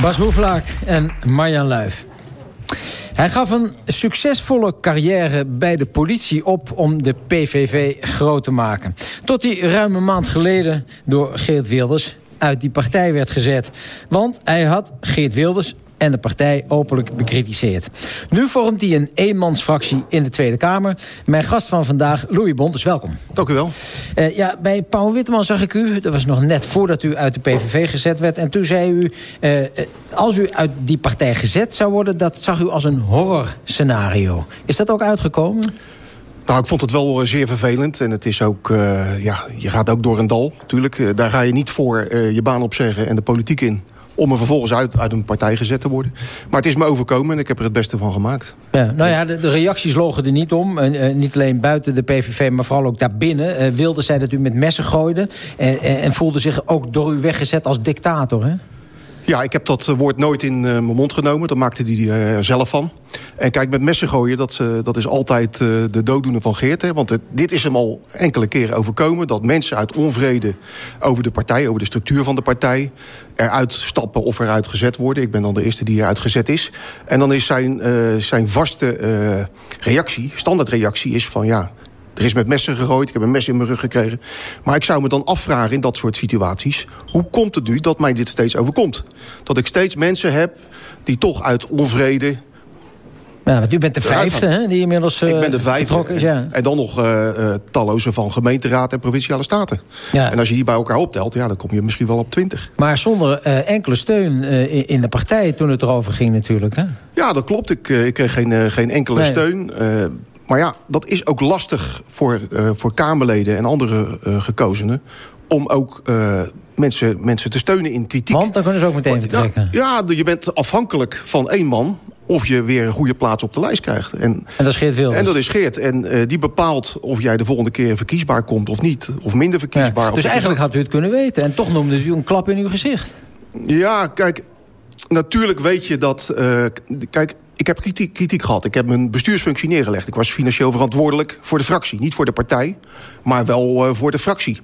Bas Hoeflaak en Marjan Luif. Hij gaf een succesvolle carrière bij de politie op om de PVV groot te maken. Tot hij ruim een maand geleden door Geert Wilders uit die partij werd gezet. Want hij had Geert Wilders en de partij openlijk bekritiseerd. Nu vormt hij een eenmansfractie in de Tweede Kamer. Mijn gast van vandaag, Louis Bond, dus welkom. Dank u wel. Uh, ja, bij Paul Witteman zag ik u, dat was nog net voordat u uit de PVV gezet werd... en toen zei u, uh, als u uit die partij gezet zou worden... dat zag u als een horrorscenario. Is dat ook uitgekomen? Nou, ik vond het wel zeer vervelend. En het is ook, uh, ja, je gaat ook door een dal, natuurlijk. Uh, daar ga je niet voor je baan opzeggen en de politiek in om er vervolgens uit, uit een partij gezet te worden. Maar het is me overkomen en ik heb er het beste van gemaakt. Ja, nou ja, de, reacties logen er niet om. Niet alleen buiten de PVV, maar vooral ook daarbinnen. Uh, wilde zij dat u met messen gooide. En, en voelde zich ook door u weggezet als dictator, hè? Ja, ik heb dat woord nooit in uh, mijn mond genomen. Dat maakte hij er zelf van. En kijk, met messen gooien, dat, dat is altijd de dooddoener van Geert. Hè? Want dit is hem al enkele keren overkomen. Dat mensen uit onvrede over de partij, over de structuur van de partij... eruit stappen of eruit gezet worden. Ik ben dan de eerste die eruit gezet is. En dan is zijn, zijn vaste reactie, standaardreactie, is van... ja. Er is met messen gegooid, ik heb een mes in mijn rug gekregen. Maar ik zou me dan afvragen in dat soort situaties... hoe komt het nu dat mij dit steeds overkomt? Dat ik steeds mensen heb die toch uit onvrede... Ja, want u bent de vijfde, hè, die inmiddels uh, Ik ben de vijfde. Is, ja. En dan nog uh, uh, talloze van gemeenteraad en provinciale staten. Ja. En als je die bij elkaar optelt, ja, dan kom je misschien wel op twintig. Maar zonder enkele steun in de partij toen het erover ging natuurlijk, hè? Ja, dat klopt. Ik, ik kreeg geen, geen enkele Nee. steun. Maar ja, dat is ook lastig voor, voor Kamerleden en andere gekozenen... om ook mensen, mensen te steunen in kritiek. Want dan kunnen ze ook meteen vertrekken. Ja, je bent afhankelijk van één man of je weer een goede plaats op de lijst krijgt. En, En dat is Geert Wilders. en dat is Geert. En uh, die bepaalt of jij de volgende keer verkiesbaar komt of niet. Of minder verkiesbaar. Ja, dus eigenlijk had u het kunnen weten. En toch noemde u een klap in uw gezicht. Ja, kijk, natuurlijk weet je dat... Uh, kijk, ik heb kritiek, kritiek gehad. Ik heb mijn bestuursfunctie neergelegd. Ik was financieel verantwoordelijk voor de fractie. Niet voor de partij, maar wel uh, voor de fractie.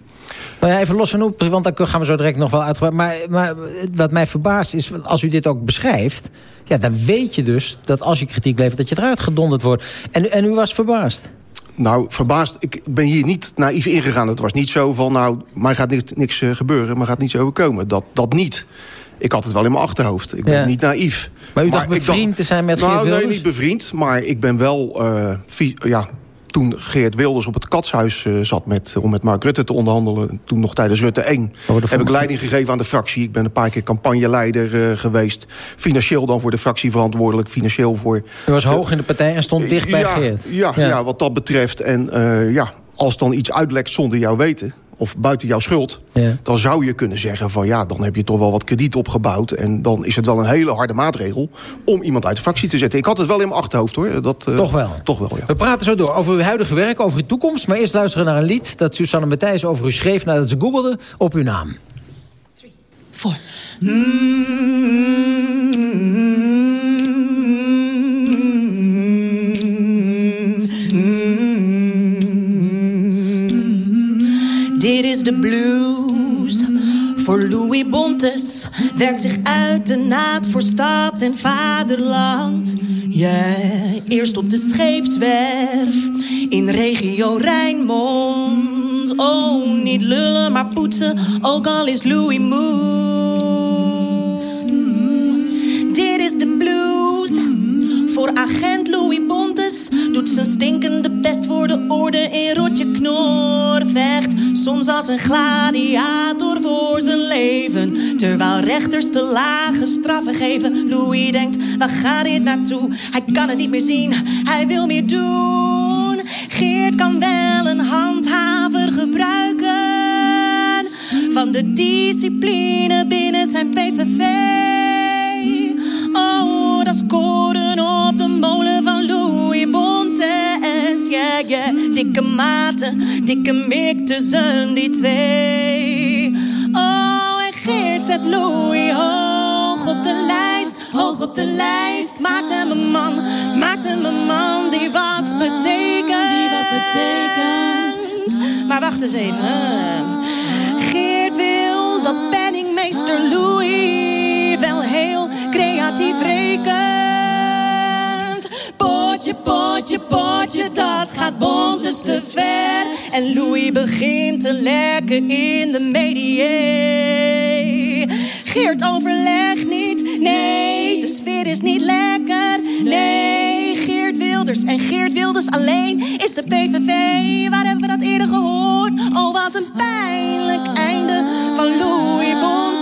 Maar ja, even los van op, want dan gaan we zo direct nog wel uitgebreid. Maar, maar wat mij verbaast is, als u dit ook beschrijft... Ja, dan weet je dus dat als je kritiek levert... dat je eruit gedonderd wordt. En, en u was verbaasd. Nou, verbaasd. Ik ben hier niet naïef ingegaan. Het was niet zo van, nou, mij gaat niks, niks uh, gebeuren... maar gaat niets overkomen. Dat, dat niet. Ik had het wel in mijn achterhoofd. Ik ben Ja. niet naïef. Maar u dacht bevriend te zijn met nou, Geert nee, Wilders? niet bevriend. Maar ik ben wel... eh, ja, toen Geert Wilders op het katshuis eh, zat met, om met Mark Rutte te onderhandelen... toen nog tijdens Rutte 1, heb ik leiding gegeven aan de fractie. Ik ben een paar keer campagneleider eh, geweest. Financieel dan voor de fractie verantwoordelijk. Financieel voor... U was hoog in de partij en stond dicht bij ja, Geert. Ja, ja. wat dat betreft. En eh, ja, als dan iets uitlekt zonder jouw weten... of buiten jouw schuld... Ja. dan zou je kunnen zeggen van... ja, dan heb je toch wel wat krediet opgebouwd... en dan is het wel een hele harde maatregel... om iemand uit de fractie te zetten. Ik had het wel in mijn achterhoofd, hoor. Dat, eh, Toch wel? Toch wel, ja. We praten zo door over uw huidige werk, over uw toekomst. Maar eerst luisteren naar een lied dat Susanne Matthijs over u schreef... nadat ze googelde op uw naam. Four. Dit is Louis Bonte Bontes werkt zich uit de naad voor stad en vaderland. Ja, eerst op de scheepswerf in regio Rijnmond. Oh, niet lullen, maar poetsen, ook al is Louis moe. Dit is de blues voor agent Louis Bontes. Doet zijn stinkende best voor de orde in rotje knor. Vecht soms als een gladiator voor zijn leven. Terwijl rechters te lage straffen geven. Louis denkt, waar gaat dit naartoe? Hij kan het niet meer zien, hij wil meer doen. Geert kan wel een handhaver gebruiken. Van de discipline binnen zijn PVV. Oh, dat is koren op de molen Dikke maten, dikke mik tussen die twee. Oh, en Geert zet Louis hoog op de lijst, hoog op de lijst. Maakt hem een man, maakt hem een man die wat betekent. Die wat betekent. Maar wacht eens even. Geert wil dat penningmeester Louis wel heel creatief rekent. Potje, potje, dat gaat bontes te ver. En Louis begint te lekken in de media. Geert overleg niet, nee, de sfeer is niet lekker. Nee, Geert Wilders en Geert Wilders alleen is de PVV. Waar hebben we dat eerder gehoord? Oh, wat een pijnlijk einde van Louis Bontes.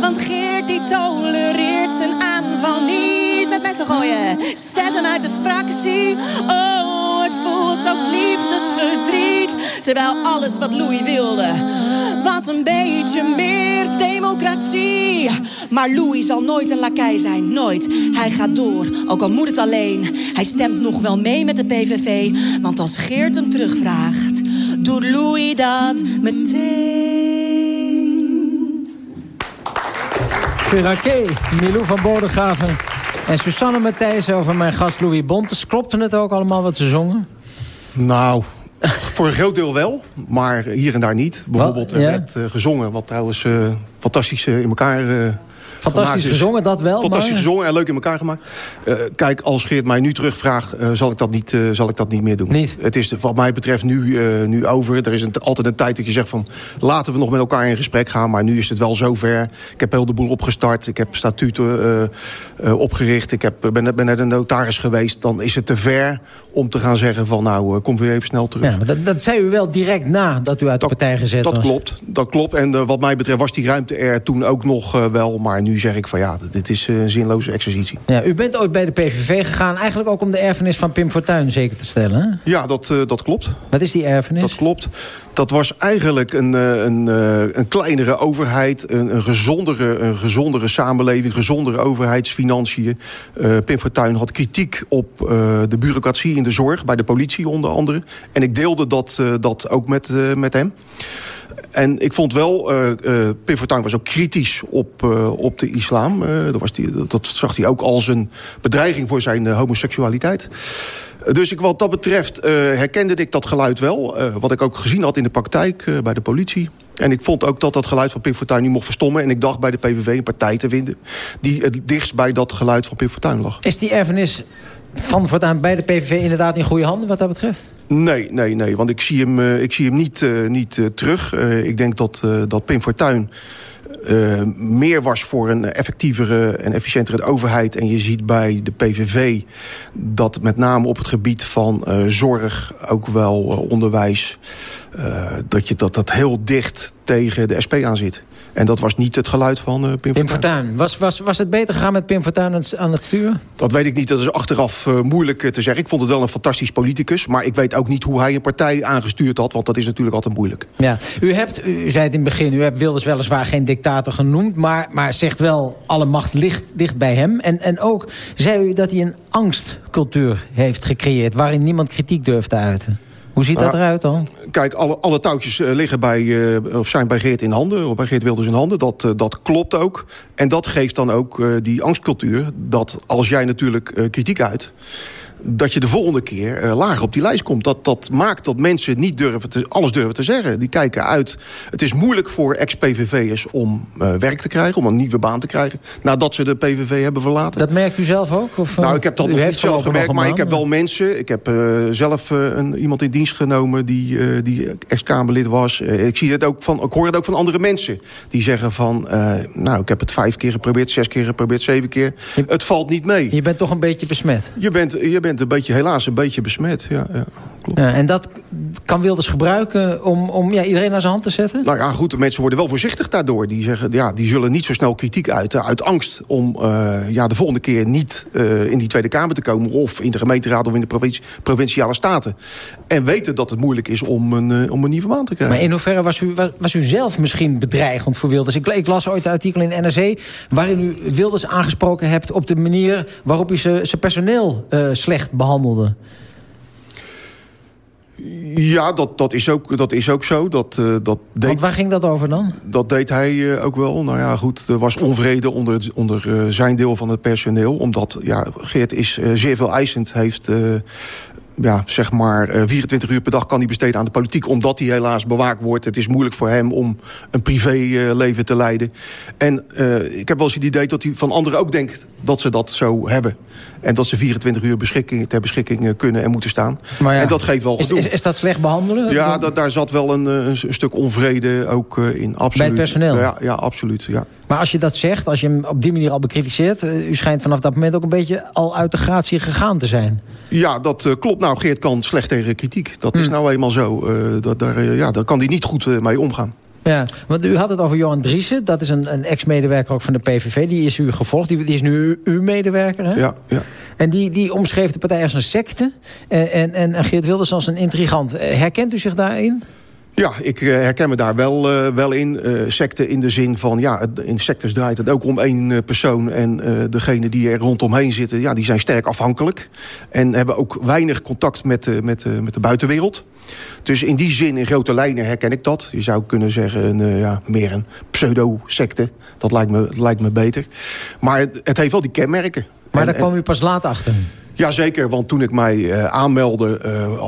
Want Geert die tolereert zijn aanval niet met mensen gooien. Zet hem uit de fractie. Oh, het voelt als liefdesverdriet. Terwijl alles wat Louis wilde was een beetje meer democratie. Maar Louis zal nooit een lakij zijn, nooit. Hij gaat door, ook al moet het alleen. Hij stemt nog wel mee met de PVV. Want als Geert hem terugvraagt, doet Louis dat meteen. Ferraké, Milou van Bodegraven en Susanne Matthijs over mijn gast Louis Bontes. Klopte het ook allemaal wat ze zongen? Nou, voor een groot deel wel, maar hier en daar niet. Bijvoorbeeld er Ja. werd eh, gezongen, wat trouwens eh, fantastisch eh, in elkaar Fantastisch gezongen, dat wel. Fantastisch maar... gezongen en leuk in elkaar gemaakt. Eh, kijk, als Geert mij nu terugvraagt, eh, zal, ik dat niet, eh, zal ik dat niet meer doen. Niet? Het is wat mij betreft nu, nu over. Er is een, altijd een tijd dat je zegt van... laten we nog met elkaar in gesprek gaan. Maar nu is het wel zover. Ik heb heel de boel opgestart. Ik heb statuten opgericht. Ik heb, ben, net- ben net een notaris geweest. Dan is het te ver om te gaan zeggen van... nou, kom weer even snel terug. Ja, maar dat, dat zei u wel direct na dat u uit de partij gezet Dat was. klopt, dat klopt. En wat mij betreft was die ruimte er toen ook nog wel. Maar nu zeg ik van ja, dit is eh, een zinloze exercitie. Ja, u bent ooit bij de PVV gegaan, eigenlijk ook om de erfenis van Pim Fortuyn zeker te stellen. Hè? Ja, dat, eh, dat klopt. Wat is die erfenis? Dat klopt. Dat was eigenlijk een, eh, een, een kleinere overheid, een, een, gezondere, een gezondere samenleving, gezondere overheidsfinanciën. Pim Fortuyn had kritiek op de bureaucratie in de zorg, bij de politie onder andere. En ik deelde dat, dat ook met, met hem. En ik vond wel, eh eh, Pim Fortuyn was ook kritisch op, eh, op de islam. Dat, was die, dat zag hij ook als een bedreiging voor zijn homoseksualiteit. Dus ik, wat dat betreft herkende ik dat geluid wel. wat ik ook gezien had in de praktijk bij de politie. En ik vond ook dat dat geluid van Pim Fortuyn niet mocht verstommen. En ik dacht bij de PVV een partij te vinden... die het dichtst bij dat geluid van Pim Fortuyn lag. Is die erfenis van voortaan bij de PVV inderdaad in goede handen wat dat betreft? Nee, nee, nee. Want ik zie hem, eh, ik zie hem niet, eh, niet eh, terug. Ik denk dat, dat Pim Fortuyn eh, meer was voor een effectievere en efficiëntere overheid. En je ziet bij de PVV dat met name op het gebied van eh, zorg, ook wel eh, onderwijs... dat, je, dat dat heel dicht tegen de SP aan zit. En dat was niet het geluid van eh, Pim Pim Fortuyn. Fortuyn. Was, was, was het beter gegaan met Pim Fortuyn aan het- sturen? Dat weet ik niet. Dat is achteraf moeilijk te zeggen. Ik vond het wel een fantastisch politicus. Maar ik weet ook niet hoe hij een partij aangestuurd had. Want dat is natuurlijk altijd moeilijk. Ja, u hebt, u zei het in het begin, u hebt Wilders weliswaar geen dictator genoemd... maar, maar zegt wel, alle macht ligt, ligt bij hem. En, en ook zei u dat hij een angstcultuur heeft gecreëerd... waarin niemand kritiek durft te uiten. Hoe ziet dat Ja. eruit dan? Kijk, alle, alle touwtjes eh, liggen bij, eh, of zijn bij Geert in handen. Of bij Geert Wilders in handen. Dat, eh, dat klopt ook. En dat geeft dan ook die angstcultuur. Dat als jij natuurlijk kritiek uit... dat je de volgende keer eh, lager op die lijst komt. Dat, dat maakt dat mensen niet durven te, alles durven te zeggen. Die kijken uit. Het is moeilijk voor ex-PVV'ers om eh, werk te krijgen, om een nieuwe baan te krijgen, nadat ze de PVV hebben verlaten. Dat merkt u zelf ook? Of, nou, ik heb dat nog niet zelf gemerkt, maar ik heb wel mensen. Ik heb eh, zelf eh, een, iemand in dienst genomen die, eh, die ex-Kamerlid was. Eh, ik, zie het ook van, ik hoor het ook van andere mensen. Die zeggen van, eh, nou, ik heb het vijf keer geprobeerd, zes keer geprobeerd, zeven keer. Het valt niet mee. Je bent toch een beetje besmet? Je bent, je bent een beetje, helaas een beetje besmet, ja. ja. Ja, en dat kan Wilders gebruiken om, om ja, iedereen naar zijn hand te zetten? Nou ja, goed, de mensen worden wel voorzichtig daardoor. Die zeggen, ja, die zullen niet zo snel kritiek uiten... uit angst om eh, ja, de volgende keer niet eh, in die Tweede Kamer te komen... of in de gemeenteraad of in de provincie, provinciale staten. En weten dat het moeilijk is om een, eh, om een nieuwe baan te krijgen. Maar in hoeverre was u, was, was u zelf misschien bedreigend voor Wilders? Ik, ik las ooit een artikel in NRC... waarin u Wilders aangesproken hebt op de manier... waarop u zijn personeel eh, slecht behandelde. Ja, dat, dat, is, ook, dat is ook zo. Dat, eh, dat deed, Want waar ging dat over dan? Dat deed hij eh, ook wel. Nou ja, goed, er was onvrede onder, onder eh, zijn deel van het personeel. Omdat ja, Geert is zeer veel eisend. Heeft ja, zeg maar eh, 24 uur per dag kan hij besteden aan de politiek... omdat hij helaas bewaakt wordt. Het is moeilijk voor hem om een privéleven te leiden. En eh, ik heb wel eens het idee dat hij van anderen ook denkt... dat ze dat zo hebben. En dat ze 24 uur beschikking, ter beschikking eh, kunnen en moeten staan. Maar ja, en dat geeft wel is, gedoe. is, is dat slecht behandelen? Ja, dat, daar zat wel een, eh, een stuk onvrede ook eh, in. Absoluut. Bij het personeel? Ja, ja absoluut. Ja. Maar als je dat zegt, als je hem op die manier al bekritiseert... eh, u schijnt vanaf dat moment ook een beetje al uit de gratie gegaan te zijn. Ja, dat eh, klopt. Nou, Geert kan slecht tegen kritiek. Dat is nou eenmaal zo. Eh, dat, daar, eh, ja, daar kan hij niet goed mee omgaan. Ja, want u had het over Johan Driessen. Dat is een, een ex-medewerker ook van de PVV. Die is u gevolgd. Die, die is nu uw medewerker. Hè? Ja, ja. En die, die omschreef de partij als een secte. En, en, en Geert Wilders als een intrigant. Herkent u zich daarin? Ja, ik eh, herken me daar wel, eh, wel in. Eh secte in de zin van, ja, het- in sectes draait het ook om één persoon. En eh degene die er rondomheen zitten, ja, die zijn sterk afhankelijk. En hebben ook weinig contact met, de met, met de buitenwereld. Dus in die zin, in grote lijnen herken ik dat. Je zou kunnen zeggen, een, ja, meer een pseudo-secte. Dat lijkt me, dat lijkt me beter. Maar het, het heeft wel die kenmerken. Maar En- daar kwam u pas laat achter. Jazeker, want toen ik mij eh, aanmeldde...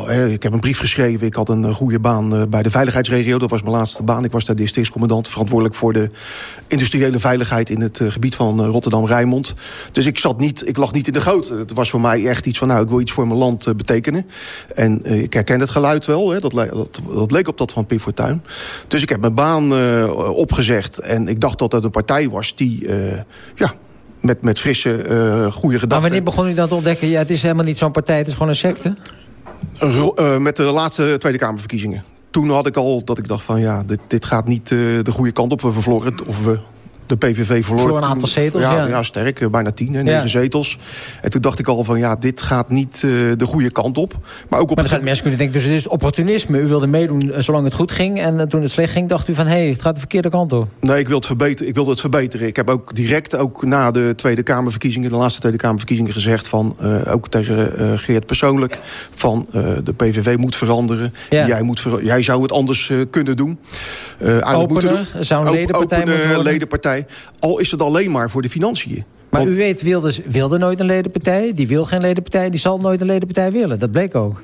eh, ik heb een brief geschreven, ik had een eh, goede baan eh, bij de veiligheidsregio. Dat was mijn laatste baan. Ik was daar districtscommandant, verantwoordelijk voor de industriële veiligheid... in het eh, gebied van eh, Rotterdam-Rijnmond. Dus ik, zat niet, ik lag niet in de goot. Het was voor mij echt iets van, nou, ik wil iets voor mijn land eh, betekenen. En eh, ik herken het geluid wel, hè, dat, dat, dat leek op dat van Pim Fortuyn. Dus ik heb mijn baan eh, opgezegd en ik dacht dat dat een partij was die... eh, ja, met, met frisse, eh goede Maar gedachten... wanneer begon u dan te ontdekken... ja, het is helemaal niet zo'n partij, het is gewoon een secte? Eh, met de laatste Tweede Kamerverkiezingen. Toen had ik al dat ik dacht van ja, dit, dit gaat niet eh, de goede kant op. We verloren, het, of we, de PVV verloor. Verloor een aantal zetels, Ja, ja. ja sterk, eh, bijna tien, hè, negen zetels. En toen dacht ik al van ja, dit gaat niet eh, de goede kant op. Maar ook op Maar er zijn mensen kunnen denken, dus het is opportunisme. U wilde meedoen eh, zolang het goed ging. En toen het slecht ging, dacht u van... hé, hey, het gaat de verkeerde kant op. Nee, ik wil het verbeteren. Ik wilde het verbeteren. Ik heb ook direct, ook na de Tweede Kamerverkiezingen, de laatste Tweede Kamerverkiezingen gezegd van, ook tegen Geert persoonlijk, van de PVV moet veranderen. Jij, moet ver- jij zou het anders kunnen doen. Opener, moeten we- zou een ledenpartij moeten worden? Al is het alleen maar voor de financiën. Maar u weet, Wilders wilde nooit een ledenpartij. Die wil geen ledenpartij. Die zal nooit een ledenpartij willen. Dat bleek ook.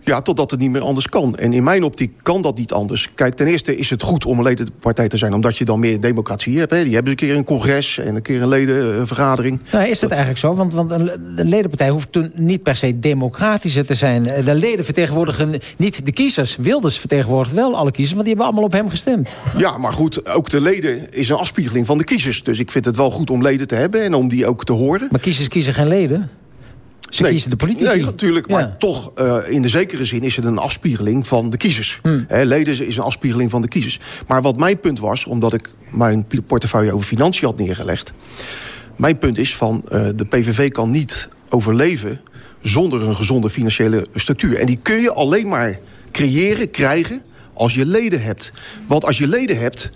Ja, totdat het niet meer anders kan. En in mijn optiek kan dat niet anders. Kijk, ten eerste is het goed om een ledenpartij te zijn... omdat je dan meer democratie hebt. Hè. Die hebben een keer een congres en een keer een ledenvergadering. Nou, is dat eigenlijk zo? Want, want een ledenpartij hoeft toen niet per se democratischer te zijn. Eh, De leden vertegenwoordigen niet de kiezers. Wilders vertegenwoordigt wel alle kiezers, want die hebben allemaal op hem gestemd. Ja, maar goed, ook de leden is een afspiegeling van de kiezers. Dus ik vind het wel goed om leden te hebben en om die ook te horen. Maar kiezers kiezen geen leden. Ze Nee, kiezen de politici. Nee, natuurlijk. Maar Ja. toch, eh, in de zekere zin is het een afspiegeling van de kiezers. Hmm. Hè, leden is een afspiegeling van de kiezers. Maar wat mijn punt was, omdat ik mijn portefeuille over financiën had neergelegd... mijn punt is van, eh, de PVV kan niet overleven... zonder een gezonde financiële structuur. En die kun je alleen maar creëren, krijgen... als je leden hebt. Want als je leden hebt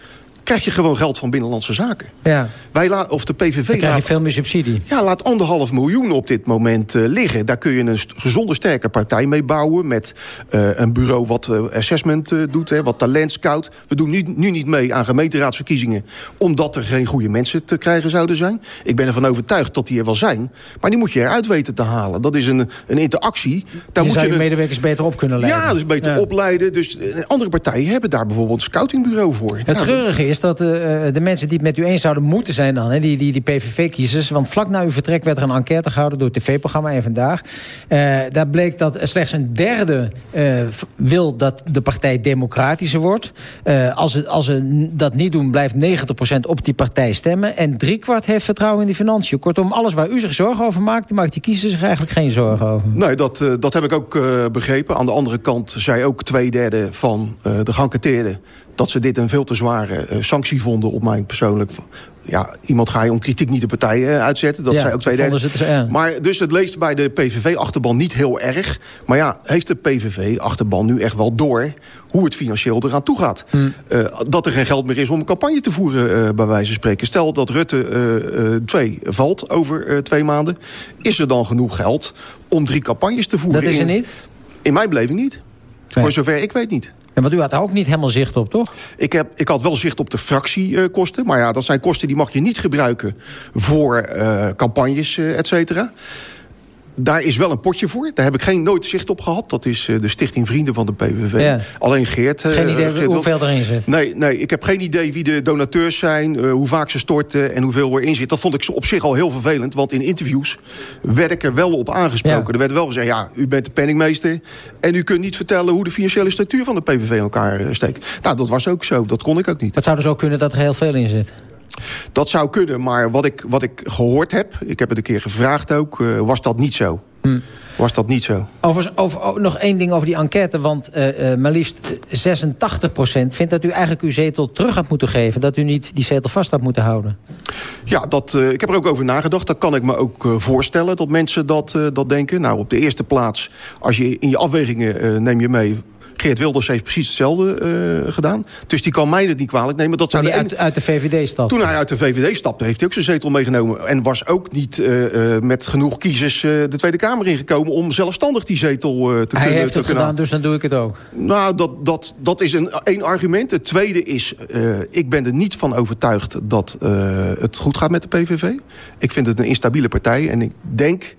krijg je gewoon geld van Binnenlandse Zaken. Ja. Wij la- of de PVV Dan krijg je laat, veel meer subsidie. ja, laat anderhalf miljoen op dit moment eh, liggen. Daar kun je een gezonde, sterke partij mee bouwen... met eh, een bureau wat eh, assessment doet, hè, wat talent scout. We doen nu, nu niet mee aan gemeenteraadsverkiezingen... omdat er geen goede mensen te krijgen zouden zijn. Ik ben ervan overtuigd dat die er wel zijn. Maar die moet je eruit weten te halen. Dat is een, een interactie. Daar je moet zou je een- medewerkers beter op kunnen leiden. ja, dus beter Ja. opleiden. Dus andere partijen hebben daar bijvoorbeeld een scoutingbureau voor. Het Nou, treurige is dat eh, eh, de mensen die het met u eens zouden moeten zijn dan... Hè, die, die, die PVV-kiezers... want vlak na uw vertrek werd er een enquête gehouden... door het tv-programma En Vandaag. Eh, daar bleek dat slechts een derde wil dat de partij democratischer wordt. Als, ze, als dat niet doen, blijft 90% op die partij stemmen. En driekwart heeft vertrouwen in die financiën. Kortom, alles waar u zich zorgen over maakt... maakt die kiezer zich eigenlijk geen zorgen over. Nee, dat, dat heb ik ook begrepen. Aan de andere kant zei ook twee derde van de geënquêteerden... dat ze dit een veel te zware eh, sanctie vonden op mij persoonlijk. Ja, iemand ga je om kritiek niet de partij eh, uitzetten. Dat Ja, zei ook twee derde. het ja. Maar dus het leest bij de PVV-achterban niet heel erg. Maar ja, heeft de PVV-achterban nu echt wel door... hoe het financieel eraan toe gaat? Hmm. Eh, dat er geen geld meer is om een campagne te voeren, bij wijze van spreken. Stel dat Rutte 2 valt over twee maanden. Is er dan genoeg geld om drie campagnes te voeren? Dat is er In- niet? In mijn beleving niet. Nee. Voor zover ik weet niet. Want u had daar ook niet helemaal zicht op, toch? Ik, heb, ik had wel zicht op de fractiekosten. Maar ja, dat zijn kosten die mag je niet gebruiken voor eh, campagnes, eh, et cetera. Daar is wel een potje voor. Daar heb ik geen nooit zicht op gehad. Dat is eh, de Stichting Vrienden van de PVV. Ja. Alleen Geert. eh, Geen idee Geert hoeveel erin zit. Nee, nee, ik heb geen idee wie de donateurs zijn, eh, hoe vaak ze storten en hoeveel erin zit. Dat vond ik op zich al heel vervelend, want in interviews werd ik er wel op aangesproken. Er werd wel gezegd, ja, u bent de penningmeester en u kunt niet vertellen hoe de financiële structuur van de PVV in elkaar steekt. Nou, dat was ook zo, dat kon ik ook niet. Het zou dus ook kunnen dat er heel veel in zit. Dat zou kunnen, maar wat ik, wat ik gehoord heb, ik heb het een keer gevraagd ook, eh, was dat niet zo. Hm. Was dat niet zo. Overigens, over, oh, nog één ding over die enquête. Want eh, eh, maar liefst 86% vindt dat u eigenlijk uw zetel terug had moeten geven. Dat u niet die zetel vast had moeten houden. Ja, dat, ik heb er ook over nagedacht. Dat kan ik me ook voorstellen dat mensen dat, dat denken. Nou, op de eerste plaats, als je in je afwegingen neem je mee... Geert Wilders heeft precies hetzelfde eh, gedaan. Dus die kan mij het niet kwalijk nemen. Dat zou hij de uit, uit de VVD stapte. Toen hij uit de VVD stapte, heeft hij ook zijn zetel meegenomen. En was ook niet eh, eh, met genoeg kiezers de Tweede Kamer ingekomen... om zelfstandig die zetel te hij kunnen heeft te het gedaan, dus dan doe ik het ook. nou, dat, dat, dat is een, één argument. Het tweede is, ik ben er niet van overtuigd dat het goed gaat met de PVV. Ik vind het een instabiele partij. En ik denk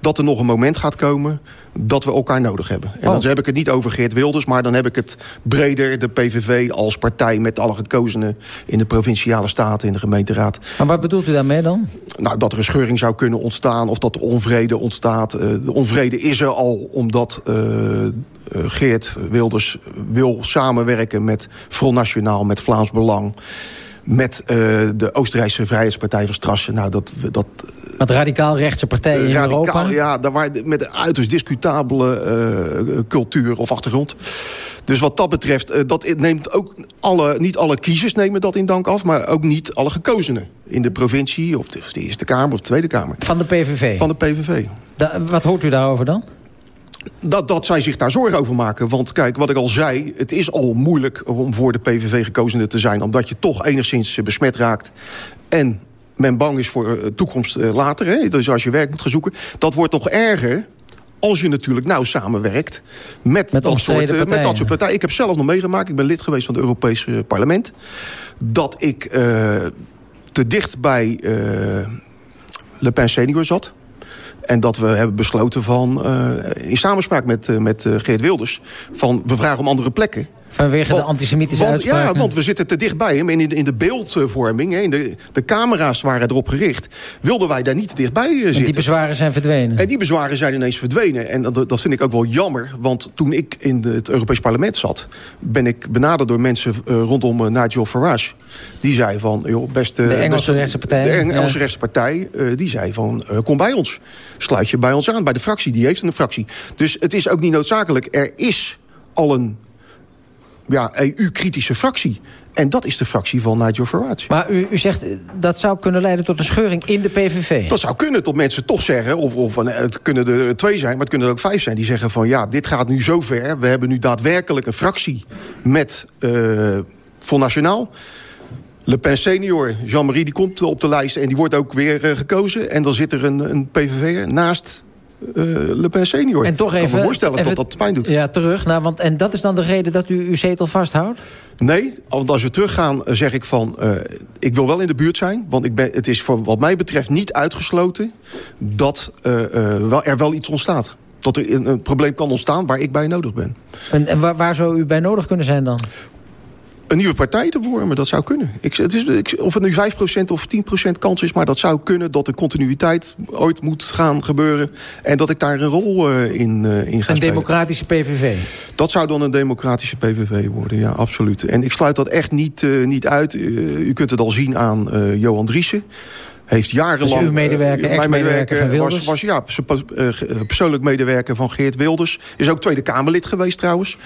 dat er nog een moment gaat komen dat we elkaar nodig hebben. En Oh. dan heb ik het niet over Geert Wilders... maar dan heb ik het breder, de PVV als partij... met alle gekozenen in de provinciale staten, in de gemeenteraad. Maar wat bedoelt u daarmee dan? Nou, dat er een scheuring zou kunnen ontstaan of dat er onvrede ontstaat. Eh, de onvrede is er al omdat eh, eh, Geert Wilders wil samenwerken met Front Nationaal, met Vlaams Belang. Met eh, de Oostenrijkse Vrijheidspartij van Strassen. Nou, dat, dat, Met radicaal rechtse partijen in radicaal, Europa. ja, daar waar, met een uiterst discutabele eh, cultuur of achtergrond. Dus wat dat betreft, eh, dat neemt ook alle, niet alle kiezers nemen dat in dank af... maar ook niet alle gekozenen in de provincie... of de, Eerste Kamer of de Tweede Kamer. Van de PVV? Van de PVV. Da- wat hoort u daarover dan? Dat, dat zij zich daar zorgen over maken. Want kijk, wat ik al zei, het is al moeilijk om voor de PVV gekozenen te zijn... omdat je toch enigszins eh, besmet raakt. En men bang is voor eh, toekomst eh, later. Hè? Dus als je werk moet gaan zoeken. Dat wordt nog erger als je natuurlijk nauw samenwerkt met, dat, omstreden soort, eh, met partijen. dat soort partijen. Ik heb zelf nog meegemaakt, ik ben lid geweest van het Europese eh, parlement... dat ik eh, te dicht bij eh, Le Pen senior zat... En dat we hebben besloten van, eh, in samenspraak met, eh, met eh, Geert Wilders... van we vragen om andere plekken. Vanwege de antisemitische want, uitspraken? Ja, want we zitten te dichtbij hem. En in de, in de beeldvorming, in de, de camera's waren erop gericht... wilden wij daar niet dichtbij eh, En zitten. die bezwaren zijn verdwenen. En die bezwaren zijn ineens verdwenen. En dat, dat vind ik ook wel jammer. Want toen ik in het Europees Parlement zat... ben ik benaderd door mensen eh, rondom eh, Nigel Farage. Die zei van, joh, beste... De Engelse beste- rechtse partij, De Engelse ja. rechtse partij, die zei van, kom bij ons. Sluit je bij ons aan, bij de fractie. Die heeft een fractie. Dus het is ook niet noodzakelijk. Er is al een ja, EU-kritische fractie. En dat is de fractie van Nigel Farage. Maar u, u zegt eh, dat zou kunnen leiden tot een scheuring in de PVV. Dat zou kunnen, tot mensen toch zeggen... of, of eh, het kunnen er twee zijn, maar het kunnen er ook vijf zijn... die zeggen van ja, dit gaat nu zo ver. We hebben nu daadwerkelijk een fractie met uh, Front Nationaal. Le Pen senior, Jean-Marie, die komt op de lijst en die wordt ook weer uh, gekozen. En dan zit er een, een PVV'er naast Le Pen senior. En toch Ik kan even... me voorstellen even, dat dat pijn doet. Ja, terug. Nou, want, en dat is dan de reden dat u uw zetel vasthoudt? Nee, want als we teruggaan uh, zeg ik van... Uh, ik wil wel in de buurt zijn. Want ik ben, het is voor wat mij betreft niet uitgesloten... dat wel, er wel iets ontstaat. Dat er een, een, probleem kan ontstaan waar ik bij nodig ben. En, en waar, waar zou u bij nodig kunnen zijn dan? Een nieuwe partij te vormen. Dat zou kunnen. Ik, het is, ik, of het nu 5% of 10% kans is, maar dat zou kunnen dat de continuïteit ooit moet gaan gebeuren. En dat ik daar een rol uh, in, uh, in ga een spelen. Een democratische PVV? Dat zou dan een democratische PVV worden, ja, absoluut. En ik sluit dat echt niet, uh, niet uit. u kunt het al zien aan Johan Driessen heeft jarenlang... Dus uw medewerker, uh, mijn medewerker van Wilders? Was, was ja, uh, persoonlijk medewerker van Geert Wilders. Is ook Tweede Kamerlid geweest trouwens.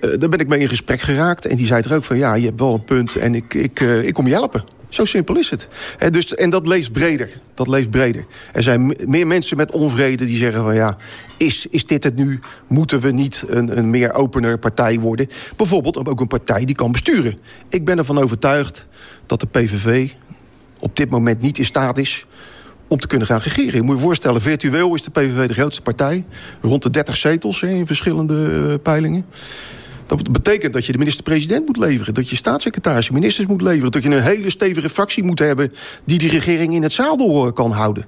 Uh, daar ben ik mee in gesprek geraakt. En die zei er ook van, ja, je hebt wel een punt en ik, ik, ik kom je helpen. Zo simpel is het. He, dus, en dat leeft breder. Dat leeft breder. Er zijn meer mensen met onvrede die zeggen van ja, is, is dit het nu? Moeten we niet een, een meer opener partij worden? Bijvoorbeeld ook een partij die kan besturen. Ik ben ervan overtuigd dat de PVV op dit moment niet in staat is om te kunnen gaan regeren. Je moet je voorstellen, virtueel is de PVV de grootste partij. Rond de 30 zetels hè, in verschillende uh, peilingen. Dat betekent dat je de minister-president moet leveren. Dat je staatssecretaris, ministers moet leveren. Dat je een hele stevige fractie moet hebben... die die regering in het zadel kan houden.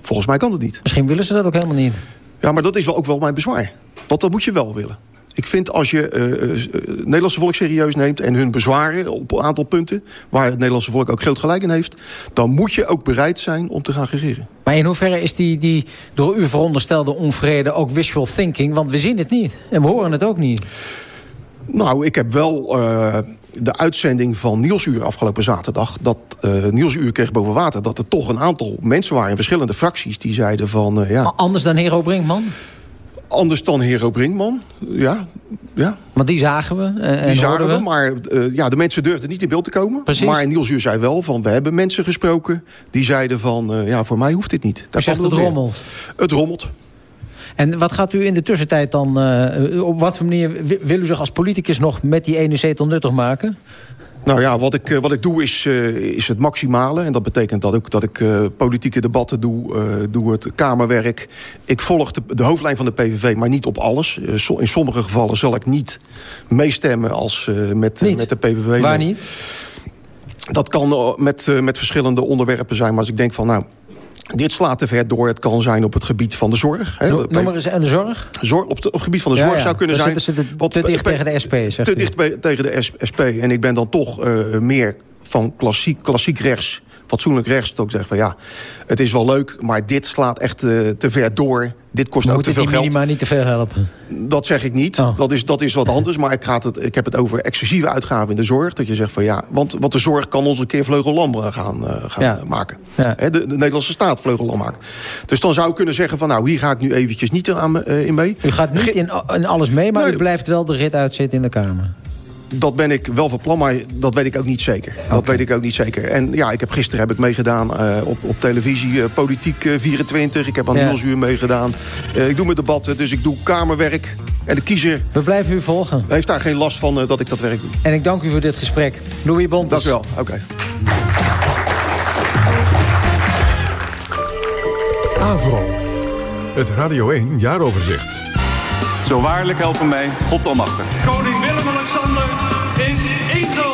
Volgens mij kan dat niet. Misschien willen ze dat ook helemaal niet. Ja, maar dat is wel ook wel mijn bezwaar. Want dat moet je wel willen. Ik vind als je uh, uh, het Nederlandse volk serieus neemt... en hun bezwaren op een aantal punten... waar het Nederlandse volk ook groot gelijk in heeft... dan moet je ook bereid zijn om te gaan regeren. Maar in hoeverre is die, die door u veronderstelde onvrede ook wishful thinking? Want we zien het niet. En we horen het ook niet. Nou, ik heb wel uh, de uitzending van Nieuwsuur afgelopen zaterdag... dat uh, Nieuwsuur kreeg boven water... dat er toch een aantal mensen waren in verschillende fracties... die zeiden van... Uh, ja, Anders dan Hero Brinkman? Anders dan Hero Brinkman, ja. ja. Want die zagen we. Uh, die zagen we, we, maar uh, ja, de mensen durfden niet in beeld te komen. Precies. Maar Niels zei wel van, we hebben mensen gesproken... die zeiden van, uh, ja, voor mij hoeft dit niet. Daar zegt het rommelt. Het rommelt. En wat gaat u in de tussentijd dan... Uh, op wat voor manier wil u zich als politicus nog met die ene zetel nuttig maken? Nou ja, wat ik, wat ik doe is, uh, is het maximale. En dat betekent dat ook dat ik uh, politieke debatten doe, doe het kamerwerk. Ik volg de, de, hoofdlijn van de PVV, maar niet op alles. In sommige gevallen zal ik niet meestemmen als met, met de PVV. Waar niet? Dat kan met, met verschillende onderwerpen zijn. Maar als ik denk van, nou, dit slaat te ver door. Het kan zijn op het gebied van de zorg. Hè. No, noem maar eens aan de zorg. zorg op, de, op het gebied van de zorg ja, zou kunnen zijn... Te, te, te dicht tegen de SP, zegt Te u. dicht bij, tegen de SP. En ik ben dan toch uh, meer van klassiek, klassiek rechts... fatsoenlijk rechts, dat ik zeg van ja, het is wel leuk... maar dit slaat echt uh, te ver door. Dit kost ook te veel geld. maar niet te veel helpen? Dat zeg ik niet. Oh. Dat, is, dat is wat anders. Maar ik, gaat het, ik heb het over excessieve uitgaven in de zorg. Dat je zegt van ja, want, want de zorg kan ons een keer vleugellam gaan, uh, gaan ja. maken. Ja. He, de, de, Nederlandse staat vleugellam maken. Dus dan zou ik kunnen zeggen van nou, hier ga ik nu eventjes niet aan, uh, in mee. U gaat niet in, in alles mee, maar nee. u blijft wel de rit uitzitten in de Kamer. Dat ben ik wel van plan, maar dat weet ik ook niet zeker. Okay. Dat weet ik ook niet zeker. En ja, ik heb, gisteren heb ik meegedaan uh, op, op televisie, uh, Politiek uh, 24. Ik heb aan ja. Nieuwsuur meegedaan. ik doe mijn debatten, dus ik doe kamerwerk. En de kiezer... We blijven u volgen. Heeft daar geen last van dat ik dat werk doe. En ik dank u voor dit gesprek. Louis Bontes. Dank u wel, oké. Okay. Avro. Het Radio 1 jaaroverzicht. Zo waarlijk helpen mij, God almachtig. Koning Willem-Alexander is ingehouden.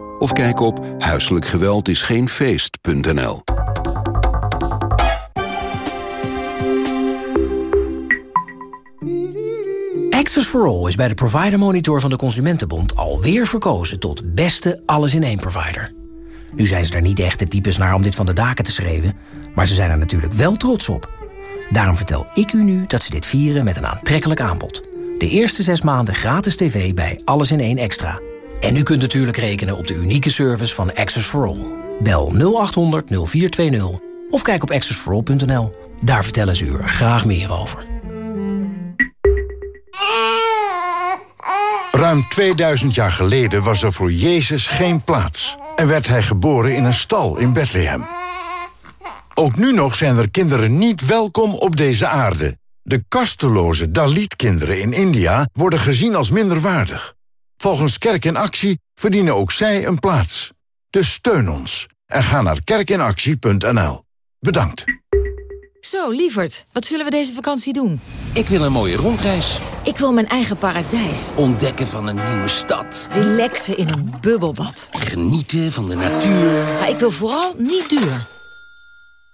Of kijk op huiselijkgeweldisgeenfeest.nl. Access for All is bij de Provider Monitor van de Consumentenbond alweer verkozen tot beste alles-in-één provider. Nu zijn ze er niet echt de types naar om dit van de daken te schreeuwen, maar ze zijn er natuurlijk wel trots op. Daarom vertel ik u nu dat ze dit vieren met een aantrekkelijk aanbod. De eerste zes maanden gratis tv bij Alles in één Extra. En u kunt natuurlijk rekenen op de unieke service van Access for All. Bel 0800 0420 of kijk op accessforall.nl. Daar vertellen ze u graag meer over. Ruim 2000 jaar geleden was er voor Jezus geen plaats... en werd hij geboren in een stal in Bethlehem. Ook nu nog zijn er kinderen niet welkom op deze aarde. De kasteloze Dalit-kinderen in India worden gezien als minderwaardig. Volgens Kerk in Actie verdienen ook zij een plaats. Dus steun ons en ga naar kerkinactie.nl. Bedankt. Zo, lieverd, wat zullen we deze vakantie doen? Ik wil een mooie rondreis. Ik wil mijn eigen paradijs. Ontdekken van een nieuwe stad. Relaxen in een bubbelbad. Genieten van de natuur. Maar ik wil vooral niet duur.